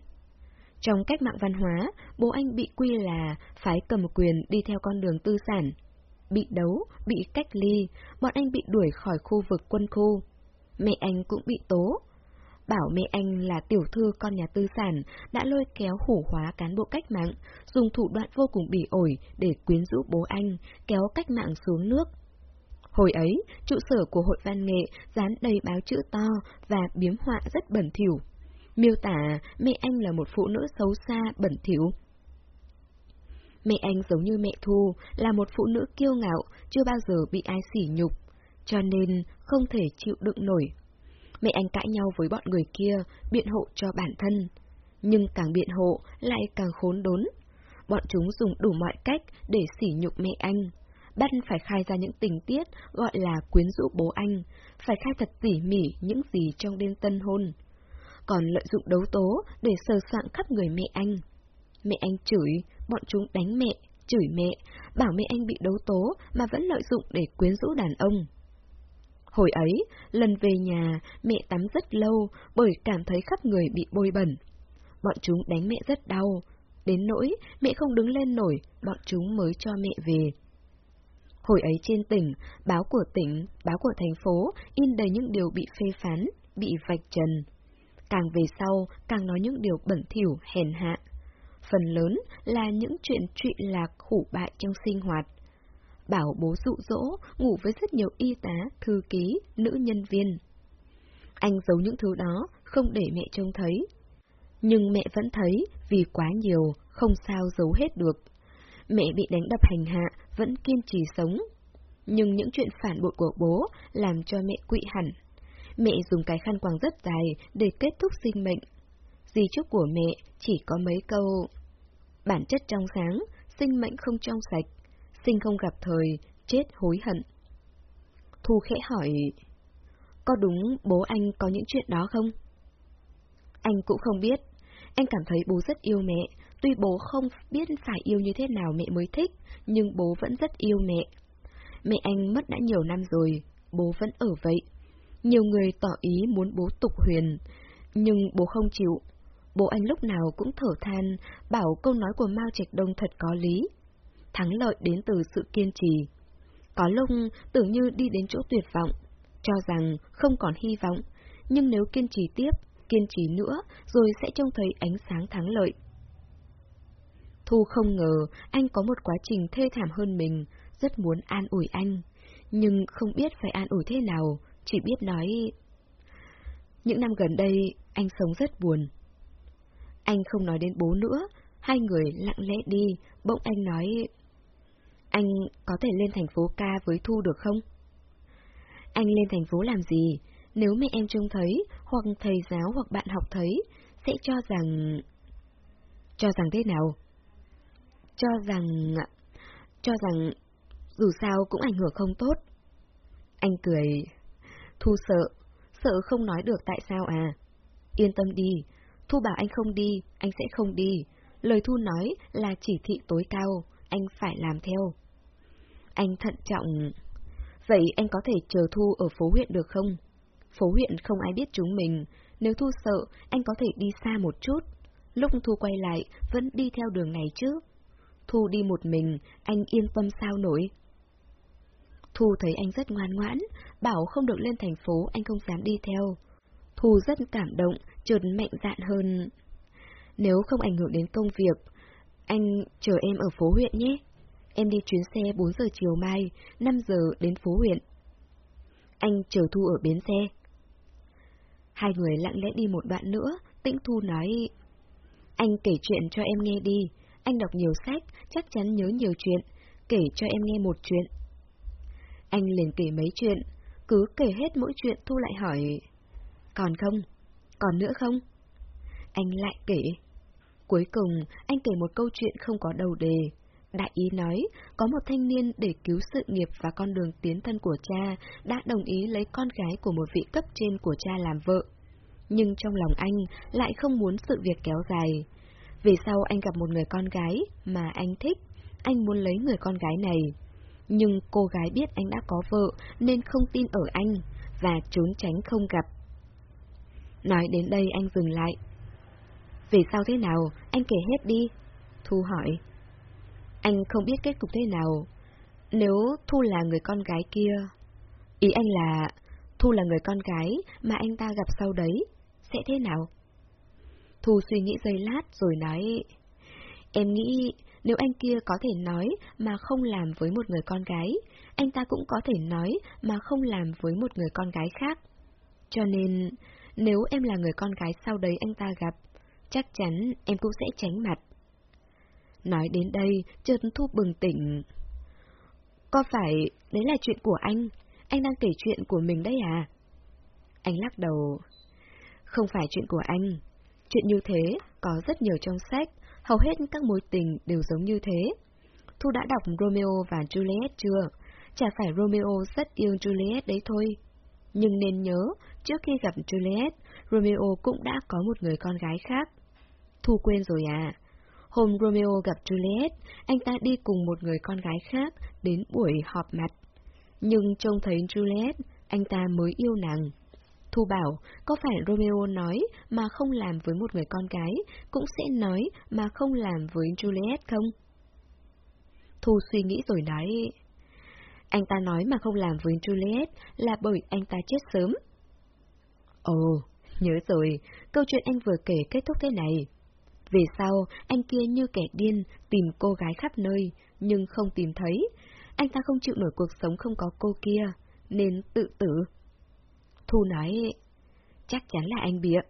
Trong cách mạng văn hóa, bố anh bị quy là phái cầm quyền đi theo con đường tư sản. Bị đấu, bị cách ly, bọn anh bị đuổi khỏi khu vực quân khu. Mẹ anh cũng bị tố. Bảo mẹ anh là tiểu thư con nhà tư sản đã lôi kéo hủ hóa cán bộ cách mạng, dùng thủ đoạn vô cùng bỉ ổi để quyến rũ bố anh, kéo cách mạng xuống nước. Hồi ấy, trụ sở của hội văn nghệ dán đầy báo chữ to và biếm họa rất bẩn thỉu miêu tả mẹ anh là một phụ nữ xấu xa, bẩn thỉu. Mẹ anh giống như mẹ Thu, là một phụ nữ kiêu ngạo, chưa bao giờ bị ai sỉ nhục, cho nên không thể chịu đựng nổi. Mẹ anh cãi nhau với bọn người kia, biện hộ cho bản thân. Nhưng càng biện hộ, lại càng khốn đốn. Bọn chúng dùng đủ mọi cách để sỉ nhục mẹ anh. Bắt phải khai ra những tình tiết gọi là quyến rũ bố anh, phải khai thật tỉ mỉ những gì trong đêm tân hôn còn lợi dụng đấu tố để sờ soạn khắp người mẹ anh. Mẹ anh chửi, bọn chúng đánh mẹ, chửi mẹ, bảo mẹ anh bị đấu tố mà vẫn lợi dụng để quyến rũ đàn ông. Hồi ấy, lần về nhà, mẹ tắm rất lâu bởi cảm thấy khắp người bị bôi bẩn. Bọn chúng đánh mẹ rất đau, đến nỗi mẹ không đứng lên nổi, bọn chúng mới cho mẹ về. Hồi ấy trên tỉnh, báo của tỉnh, báo của thành phố in đầy những điều bị phê phán, bị vạch trần, càng về sau càng nói những điều bẩn thỉu, hèn hạ. Phần lớn là những chuyện trụy lạc khủ bại trong sinh hoạt. Bảo bố dụ dỗ, ngủ với rất nhiều y tá, thư ký, nữ nhân viên. Anh giấu những thứ đó, không để mẹ trông thấy. Nhưng mẹ vẫn thấy, vì quá nhiều, không sao giấu hết được. Mẹ bị đánh đập hành hạ, vẫn kiên trì sống. Nhưng những chuyện phản bội của bố làm cho mẹ quỵ hẳn. Mẹ dùng cái khăn quàng rất dài để kết thúc sinh mệnh. Di chúc của mẹ chỉ có mấy câu. Bản chất trong sáng, sinh mệnh không trong sạch, sinh không gặp thời, chết hối hận. Thu khẽ hỏi, có đúng bố anh có những chuyện đó không? Anh cũng không biết, anh cảm thấy bố rất yêu mẹ, tuy bố không biết phải yêu như thế nào mẹ mới thích, nhưng bố vẫn rất yêu mẹ. Mẹ anh mất đã nhiều năm rồi, bố vẫn ở vậy. Nhiều người tỏ ý muốn bố tục huyền, nhưng bố không chịu. Bố anh lúc nào cũng thở than, bảo câu nói của Mao Trạch Đông thật có lý. Thắng lợi đến từ sự kiên trì. Có lúc tưởng như đi đến chỗ tuyệt vọng, cho rằng không còn hy vọng, nhưng nếu kiên trì tiếp, kiên trì nữa, rồi sẽ trông thấy ánh sáng thắng lợi. Thu không ngờ anh có một quá trình thê thảm hơn mình, rất muốn an ủi anh, nhưng không biết phải an ủi thế nào, chỉ biết nói... Những năm gần đây, anh sống rất buồn. Anh không nói đến bố nữa, hai người lặng lẽ đi, bỗng anh nói... Anh có thể lên thành phố ca với Thu được không? Anh lên thành phố làm gì? Nếu mẹ em trông thấy, hoặc thầy giáo hoặc bạn học thấy, sẽ cho rằng... Cho rằng thế nào? Cho rằng... Cho rằng... Dù sao cũng ảnh hưởng không tốt. Anh cười... Thu sợ, sợ không nói được tại sao à. Yên tâm đi, Thu bảo anh không đi, anh sẽ không đi. Lời Thu nói là chỉ thị tối cao, anh phải làm theo. Anh thận trọng. Vậy anh có thể chờ Thu ở phố huyện được không? Phố huyện không ai biết chúng mình, nếu Thu sợ, anh có thể đi xa một chút. Lúc Thu quay lại, vẫn đi theo đường này chứ. Thu đi một mình, anh yên tâm sao nổi. Thu thấy anh rất ngoan ngoãn, bảo không được lên thành phố anh không dám đi theo. Thu rất cảm động, chợt mạnh dạn hơn. Nếu không ảnh hưởng đến công việc, Anh chờ em ở phố huyện nhé. Em đi chuyến xe 4 giờ chiều mai, 5 giờ đến phố huyện. Anh chờ Thu ở bến xe. Hai người lặng lẽ đi một đoạn nữa, Tĩnh Thu nói... Anh kể chuyện cho em nghe đi, anh đọc nhiều sách, chắc chắn nhớ nhiều chuyện, kể cho em nghe một chuyện. Anh liền kể mấy chuyện, cứ kể hết mỗi chuyện Thu lại hỏi... Còn không? Còn nữa không? Anh lại kể. Cuối cùng, anh kể một câu chuyện không có đầu đề. Đại ý nói, có một thanh niên để cứu sự nghiệp và con đường tiến thân của cha, đã đồng ý lấy con gái của một vị cấp trên của cha làm vợ. Nhưng trong lòng anh lại không muốn sự việc kéo dài. Về sau anh gặp một người con gái mà anh thích, anh muốn lấy người con gái này. Nhưng cô gái biết anh đã có vợ nên không tin ở anh và trốn tránh không gặp. Nói đến đây anh dừng lại. Về sau thế nào, anh kể hết đi. Thu hỏi. Anh không biết kết cục thế nào. Nếu Thu là người con gái kia... Ý anh là... Thu là người con gái mà anh ta gặp sau đấy. Sẽ thế nào? Thu suy nghĩ giây lát rồi nói... Em nghĩ nếu anh kia có thể nói mà không làm với một người con gái, anh ta cũng có thể nói mà không làm với một người con gái khác. Cho nên, nếu em là người con gái sau đấy anh ta gặp, chắc chắn em cũng sẽ tránh mặt. Nói đến đây, chợt Thu bừng tỉnh. Có phải đấy là chuyện của anh? Anh đang kể chuyện của mình đấy à? Anh lắc đầu. Không phải chuyện của anh. Chuyện như thế có rất nhiều trong sách, hầu hết các mối tình đều giống như thế. Thu đã đọc Romeo và Juliet chưa? Chả phải Romeo rất yêu Juliet đấy thôi. Nhưng nên nhớ, trước khi gặp Juliet, Romeo cũng đã có một người con gái khác. Thu quên rồi à? Hôm Romeo gặp Juliet, anh ta đi cùng một người con gái khác đến buổi họp mặt. Nhưng trông thấy Juliet, anh ta mới yêu nàng. Thu bảo, có phải Romeo nói mà không làm với một người con gái, cũng sẽ nói mà không làm với Juliet không? Thu suy nghĩ rồi nói, anh ta nói mà không làm với Juliet là bởi anh ta chết sớm. Ồ, nhớ rồi, câu chuyện anh vừa kể kết thúc thế này. Về sau, anh kia như kẻ điên tìm cô gái khắp nơi, nhưng không tìm thấy. Anh ta không chịu nổi cuộc sống không có cô kia, nên tự tử. Thu nói, chắc chắn là anh bịa.